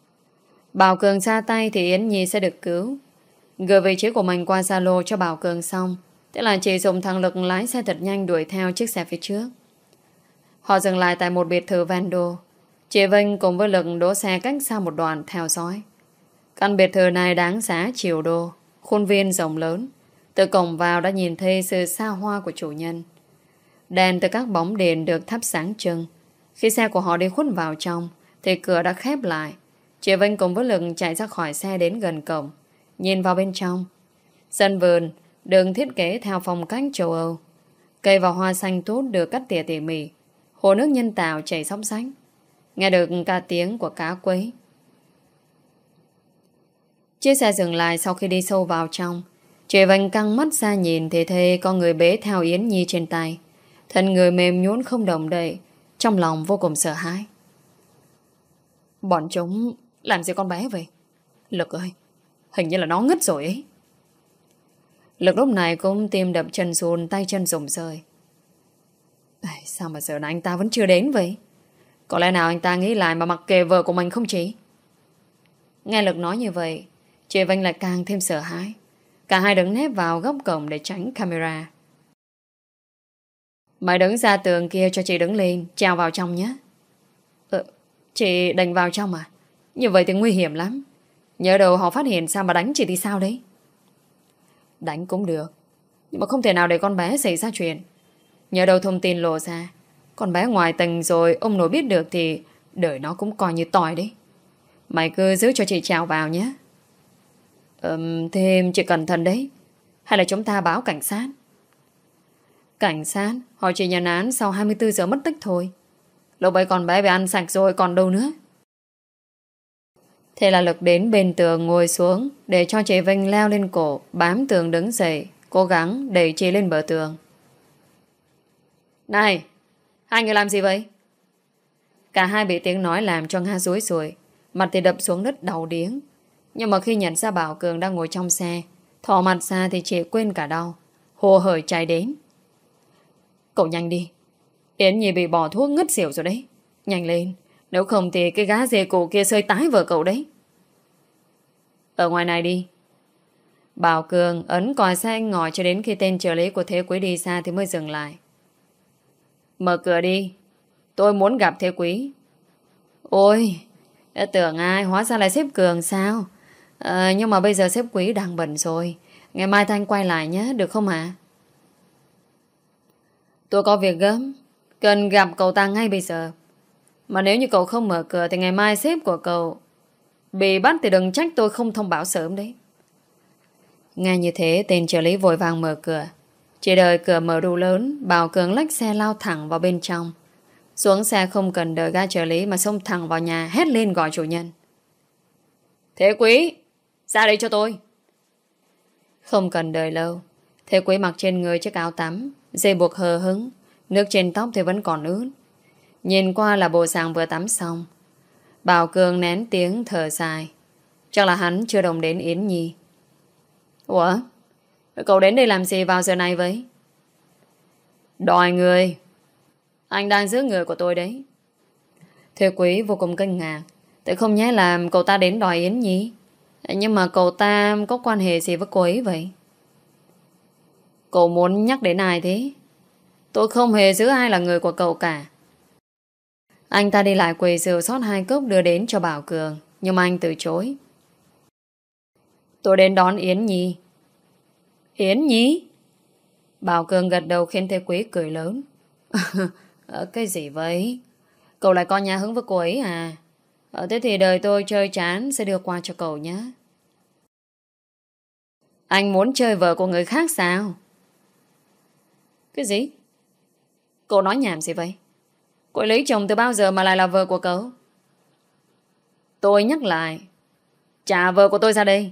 Bảo Cường ra tay thì Yến Nhi sẽ được cứu. Gửi vị trí của mình qua Zalo cho Bảo Cường xong. Thế là chị dùng thằng lực lái xe thật nhanh đuổi theo chiếc xe phía trước. Họ dừng lại tại một biệt thự ven đô, Chị Vinh cùng với lực đỗ xe cách xa một đoạn theo dõi. Căn biệt thự này đáng giá triệu đô. Khuôn viên rộng lớn. Từ cổng vào đã nhìn thấy sự xa hoa của chủ nhân. Đèn từ các bóng đèn được thắp sáng trưng. Khi xe của họ đi khuất vào trong Thì cửa đã khép lại. Chị Vinh cùng với lực chạy ra khỏi xe đến gần cổng. Nhìn vào bên trong. Sân vườn, Đường thiết kế theo phong cách châu Âu. Cây và hoa xanh tốt được cắt tỉa tỉ mỉ. Hồ nước nhân tạo chảy sóng sánh. Nghe được ca tiếng của cá quấy. Chiếc xe dừng lại sau khi đi sâu vào trong. Chị vành căng mắt ra nhìn Thì thấy con người bế theo Yến Nhi trên tay. Thân người mềm nhún không đồng đậy, Trong lòng vô cùng sợ hãi. Bọn chúng Làm gì con bé vậy? Lực ơi! Hình như là nó ngất rồi ấy. Lực lúc này cũng tim đập chân run Tay chân rụng rời. Sao mà giờ này anh ta vẫn chưa đến vậy? Có lẽ nào anh ta nghĩ lại Mà mặc kệ vợ của mình không chị? Nghe Lực nói như vậy Chị Vinh lại càng thêm sợ hãi. Cả hai đứng nép vào góc cổng để tránh camera. Mày đứng ra tường kia cho chị đứng lên Treo vào trong nhé. Ờ, chị đành vào trong à? Như vậy thì nguy hiểm lắm. Nhớ đầu họ phát hiện sao mà đánh chị thì sao đấy? Đánh cũng được Nhưng mà không thể nào để con bé xảy ra chuyện. Nhớ đầu thông tin lộ ra Con bé ngoài tầng rồi Ông nội biết được thì Đời nó cũng coi như tỏi đấy. Mày cứ giữ cho chị trèo vào nhé. Ừm, thêm chị cẩn thận đấy Hay là chúng ta báo cảnh sát? Cảnh sát Họ chỉ nhận án sau 24 giờ mất tích thôi. Lúc ấy con bé bị ăn sạch rồi còn đâu nữa. Thế là lực đến bên tường ngồi xuống, Để cho chị Vinh leo lên cổ, Bám tường đứng dậy, Cố gắng đẩy chị lên bờ tường. Này, Hai người làm gì vậy? Cả hai bị tiếng nói làm cho Nga rối rồi Mặt thì đập xuống đất đầu điếng. Nhưng mà khi nhận ra Bảo Cường đang ngồi trong xe Thỏ mặt ra thì chị quên cả đau Hồ hởi chạy đến. Cậu nhanh đi, Yến Nhi bị bỏ thuốc ngất xỉu rồi đấy, Nhanh lên. Nếu không thì cái gá dê cổ kia sơi tái vợ cậu đấy Ở ngoài này đi Bảo Cường ấn còi xe anh ngồi cho đến khi tên trợ lý của Thế Quý đi xa thì mới dừng lại. Mở cửa đi. Tôi muốn gặp Thế Quý. Ôi, đã tưởng ai hóa ra là xếp Cường sao? À, nhưng mà bây giờ xếp Quý đang bận rồi. Ngày mai Thanh quay lại nhé Được không hả Tôi có việc gấp Cần gặp cậu ta ngay bây giờ mà nếu như cậu không mở cửa Thì ngày mai sếp của cậu Bị bắt thì đừng trách tôi không thông báo sớm đấy. Nghe như thế, Tên trợ lý vội vàng mở cửa. Chỉ đợi cửa mở đủ lớn, Bảo Cường lách xe lao thẳng vào bên trong. Xuống xe không cần đợi ga trợ lý Mà xông thẳng vào nhà, hét lên gọi chủ nhân. Thế quý, Ra đây cho tôi. Không cần đợi lâu, Thế quý mặc trên người chiếc áo tắm, Dây buộc hờ hứng Nước trên tóc thì vẫn còn ướt. Nhìn qua là bộ sàng vừa tắm xong. Bảo Cường nén tiếng thở dài. Chắc là hắn chưa đồng đến Yến Nhi. Ủa? Cậu đến đây làm gì vào giờ này vậy? Đòi người. Anh đang giữ người của tôi đấy. Thưa quý, vô cùng kinh ngạc. Tôi không nhé làm cậu ta đến đòi Yến Nhi. Nhưng mà cậu ta có quan hệ gì với cô ấy vậy? Cậu muốn nhắc đến ai thế? Tôi không hề giữ ai là người của cậu cả. Anh ta đi lại quầy rượu sót hai cốc đưa đến cho Bảo Cường. Nhưng anh từ chối. Tôi đến đón Yến Nhi. Yến Nhi? Bảo Cường gật đầu khiến Thế Quý cười lớn. (laughs) Ờ, cái gì vậy? Cậu lại có nhà hứng với cô ấy à? Ờ, thế thì đời tôi chơi chán Sẽ đưa qua cho cậu nhé. Anh muốn chơi vợ của người khác sao? Cái gì? Cậu nói nhảm gì vậy? Cô ấy lấy chồng từ bao giờ mà lại là vợ của cậu? Tôi nhắc lại. Trả vợ của tôi ra đây.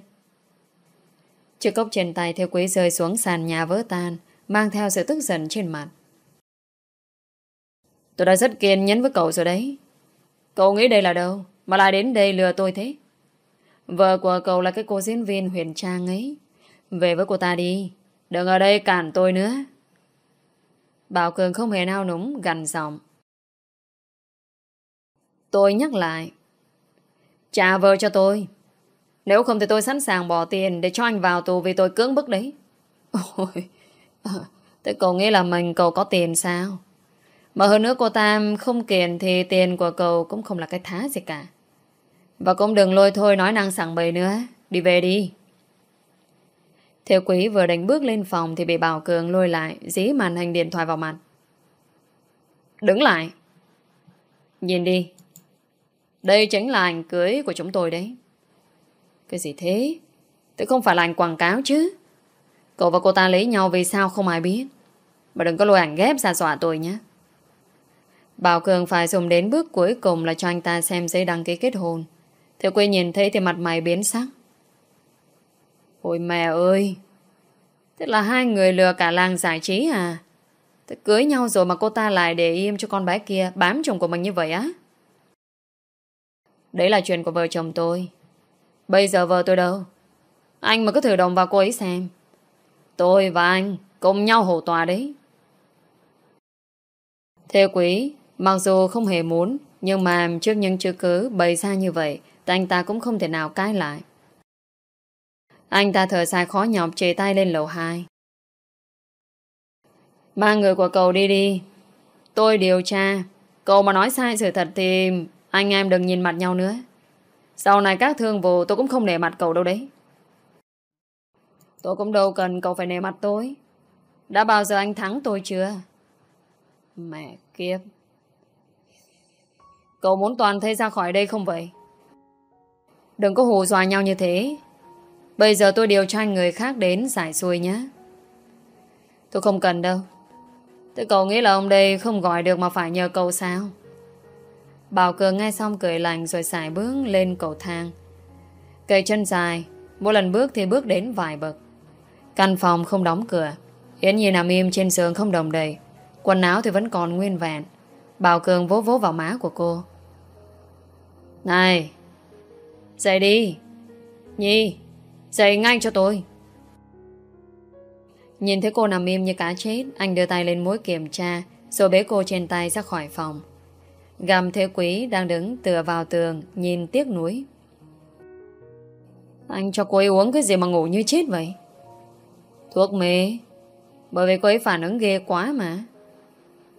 Chiếc cốc trên tay theo quý rơi xuống sàn nhà vỡ tan, Mang theo sự tức giận trên mặt. Tôi đã rất kiên nhẫn với cậu rồi đấy. Cậu nghĩ đây là đâu? Mà lại đến đây lừa tôi thế? Vợ của cậu là cái cô diễn viên huyền trang ấy. Về với cô ta đi. Đừng ở đây cản tôi nữa. Bảo Cường không hề nao núng Gần giọng. Tôi nhắc lại. Trả vợ cho tôi. Nếu không thì tôi sẵn sàng bỏ tiền Để cho anh vào tù vì tôi cưỡng bức đấy. Ôi ờ, Thế cậu nghĩ là mình cậu có tiền sao? Mà hơn nữa cô Tam không kiện Thì tiền của cậu cũng không là cái thá gì cả. Và cũng đừng lôi thôi nói năng sẵn bầy nữa. Đi về đi. Thiệu quý vừa đánh bước lên phòng Thì bị Bảo Cường lôi lại, Dí màn hình điện thoại vào mặt. Đứng lại. Nhìn đi. Đây chính là ảnh cưới của chúng tôi đấy. Cái gì thế? Thế không phải là ảnh quảng cáo chứ. Cậu và cô ta lấy nhau vì sao không ai biết? Mà đừng có lôi ảnh ghép ra dọa tôi nhé. Bảo Cường phải dùng đến bước cuối cùng Là cho anh ta xem giấy đăng ký kết hôn. Thiệu quý nhìn thấy thì mặt mày biến sắc. Ôi mẹ ơi! Thế là hai người lừa cả làng giải trí à? Thế cưới nhau rồi mà cô ta lại để im cho con bé kia Bám chồng của mình như vậy á? Đấy là chuyện của vợ chồng tôi Bây giờ vợ tôi đâu Anh mà cứ thử đồng vào cô ấy xem Tôi và anh Cùng nhau hổ tòa đấy Theo quý, Mặc dù không hề muốn, Nhưng mà trước những chứng cứ bày ra như vậy Thì anh ta cũng không thể nào cãi lại anh ta thở dài khó nhọc chề tay lên lầu 2. Ba người của cậu đi đi. Tôi điều tra. Cậu mà nói sai sự thật thì anh em đừng nhìn mặt nhau nữa. Sau này các thương vụ tôi cũng không nể mặt cậu đâu đấy. Tôi cũng đâu cần cậu phải nể mặt tôi. Đã bao giờ anh thắng tôi chưa? Mẹ kiếp. Cậu muốn toàn thế ra khỏi đây không vậy? Đừng có hù dọa nhau như thế. Bây giờ tôi điều cho anh người khác đến giải xuôi nhé. Tôi không cần đâu. Thế cậu nghĩ là ông đây không gọi được mà phải nhờ cậu sao? Bảo Cường nghe xong cười lạnh rồi xài bước lên cầu thang. Cây chân dài, mỗi lần bước thì bước đến vài bậc. Căn phòng không đóng cửa. Yến Nhi nằm im trên giường không đồng đầy. Quần áo thì vẫn còn nguyên vẹn. Bảo Cường vỗ vỗ vào má của cô. Này! Dậy đi! Nhi! Dậy ngay cho tôi Nhìn thấy cô nằm im như cá chết Anh đưa tay lên mối kiểm tra Rồi bế cô trên tay ra khỏi phòng Gầm thế quý đang đứng tựa vào tường Nhìn tiếc núi Anh cho cô ấy uống cái gì mà ngủ như chết vậy? Thuốc mê Bởi vì cô ấy phản ứng ghê quá mà.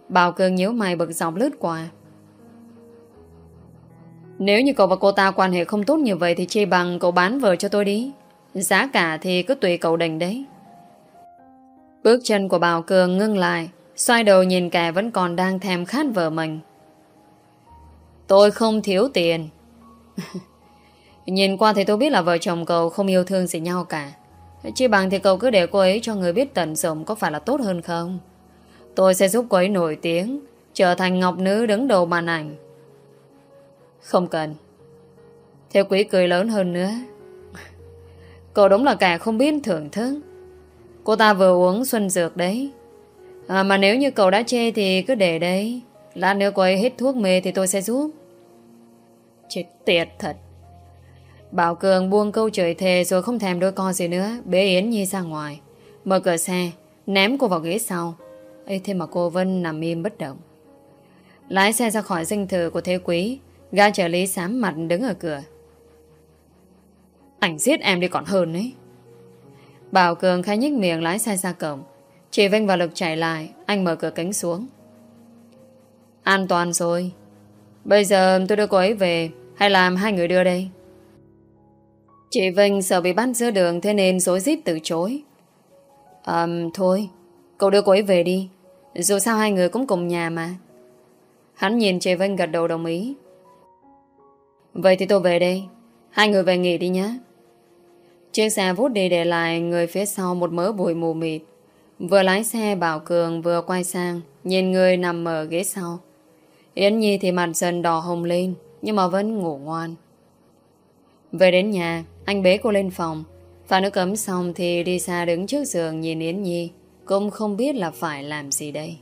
Bảo cường nhíu mày bực dọc lướt qua. Nếu như cậu và cô ta quan hệ không tốt như vậy Thì chê bằng cậu bán vợ cho tôi đi. Giá cả thì cứ tùy cậu đành đấy. Bước chân của Bảo Cường ngưng lại, xoay đầu nhìn kẻ vẫn còn đang thèm khát vợ mình. Tôi không thiếu tiền. (laughs) nhìn qua thì tôi biết là vợ chồng cậu không yêu thương gì nhau cả. Chỉ bằng thì cậu cứ để cô ấy cho người biết tận dụng có phải là tốt hơn không? Tôi sẽ giúp cô ấy nổi tiếng, trở thành ngọc nữ đứng đầu màn ảnh. Không cần. Theo quý cười lớn hơn nữa. (laughs) Cậu đúng là cả không biết thưởng thức. Cô ta vừa uống xuân dược đấy. À, mà nếu như cậu đã chê thì cứ để đấy. Lát nữa cô ấy hết thuốc mê thì tôi sẽ giúp. Chết tiệt thật. Bảo Cường buông câu trời thề rồi không thèm đôi con gì nữa. Bế Yến Nhi ra ngoài. Mở cửa xe, ném cô vào ghế sau. Ê, thế mà cô Vân nằm im bất động. Lái xe ra khỏi dinh thự của Thế Quý. Ga trợ lý sám mặt đứng ở cửa. Anh giết em đi còn hơn ấy. Bảo Cường khai nhích miệng lái xe ra cổng. Chị Vinh và Lực chạy lại, anh mở cửa cánh xuống. An toàn rồi. Bây giờ tôi đưa cô ấy về, hay làm hai người đưa đây? Chị Vinh sợ bị bắt giữa đường thế nên dối díp từ chối. À, thôi, cậu đưa cô ấy về đi. Dù sao hai người cũng cùng nhà mà. Hắn nhìn chị Vinh gật đầu đồng ý. Vậy thì tôi về đây. Hai người về nghỉ đi nhé. Chiếc xe vút đi để lại người phía sau một mớ bụi mù mịt. Vừa lái xe Bảo Cường vừa quay sang, nhìn người nằm ở ghế sau. Yến Nhi thì mặt dần đỏ hồng lên, nhưng mà vẫn ngủ ngoan. Về đến nhà, anh bế cô lên phòng. Pha nước cấm xong thì đi xa đứng trước giường nhìn Yến Nhi. Cũng không biết là phải làm gì đây.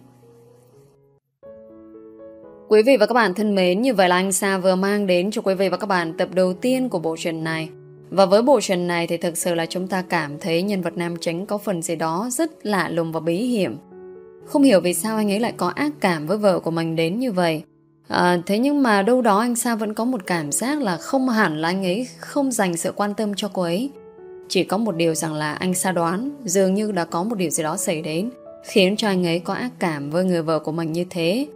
Quý vị và các bạn thân mến, như vậy là anh Sa vừa mang đến cho quý vị và các bạn tập đầu tiên của bộ truyện này. Và với bộ truyện này thì thực sự là chúng ta cảm thấy nhân vật nam chính có phần gì đó rất lạ lùng và bí hiểm. Không hiểu vì sao anh ấy lại có ác cảm với vợ của mình đến như vậy. À, thế nhưng mà đâu đó anh Sa vẫn có một cảm giác là không hẳn là anh ấy không dành sự quan tâm cho cô ấy. Chỉ có một điều rằng là anh Sa đoán dường như đã có một điều gì đó xảy đến khiến cho anh ấy có ác cảm với người vợ của mình như thế.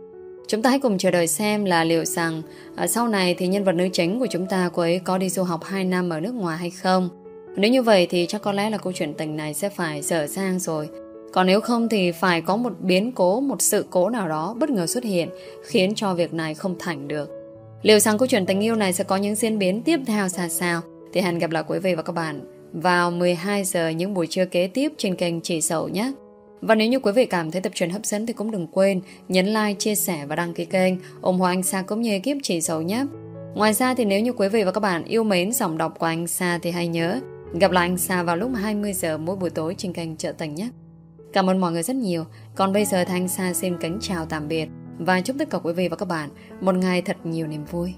Chúng ta hãy cùng chờ đợi xem là liệu rằng à, sau này thì nhân vật nữ chính của chúng ta cô ấy có đi du học 2 năm ở nước ngoài hay không. Nếu như vậy thì chắc có lẽ là câu chuyện tình này sẽ phải dở dang rồi. Còn nếu không thì phải có một biến cố, một sự cố nào đó bất ngờ xuất hiện khiến cho việc này không thành được. Liệu rằng câu chuyện tình yêu này sẽ có những diễn biến tiếp theo ra sao thì hẹn gặp lại quý vị và các bạn vào 12 giờ những buổi trưa kế tiếp trên kênh Chỉ Sầu nhé. Và nếu như quý vị cảm thấy tập truyền hấp dẫn thì cũng đừng quên nhấn like, chia sẻ và đăng ký kênh ủng hộ anh Sa cũng như ekip chỉ sầu nhé. Ngoài ra thì nếu như quý vị và các bạn yêu mến giọng đọc của anh Sa thì hãy nhớ gặp lại anh Sa vào lúc 20 giờ mỗi buổi tối trên kênh Trợ Tình nhé. Cảm ơn mọi người rất nhiều. Còn bây giờ thanh Sa xin kính chào tạm biệt và chúc tất cả quý vị và các bạn một ngày thật nhiều niềm vui.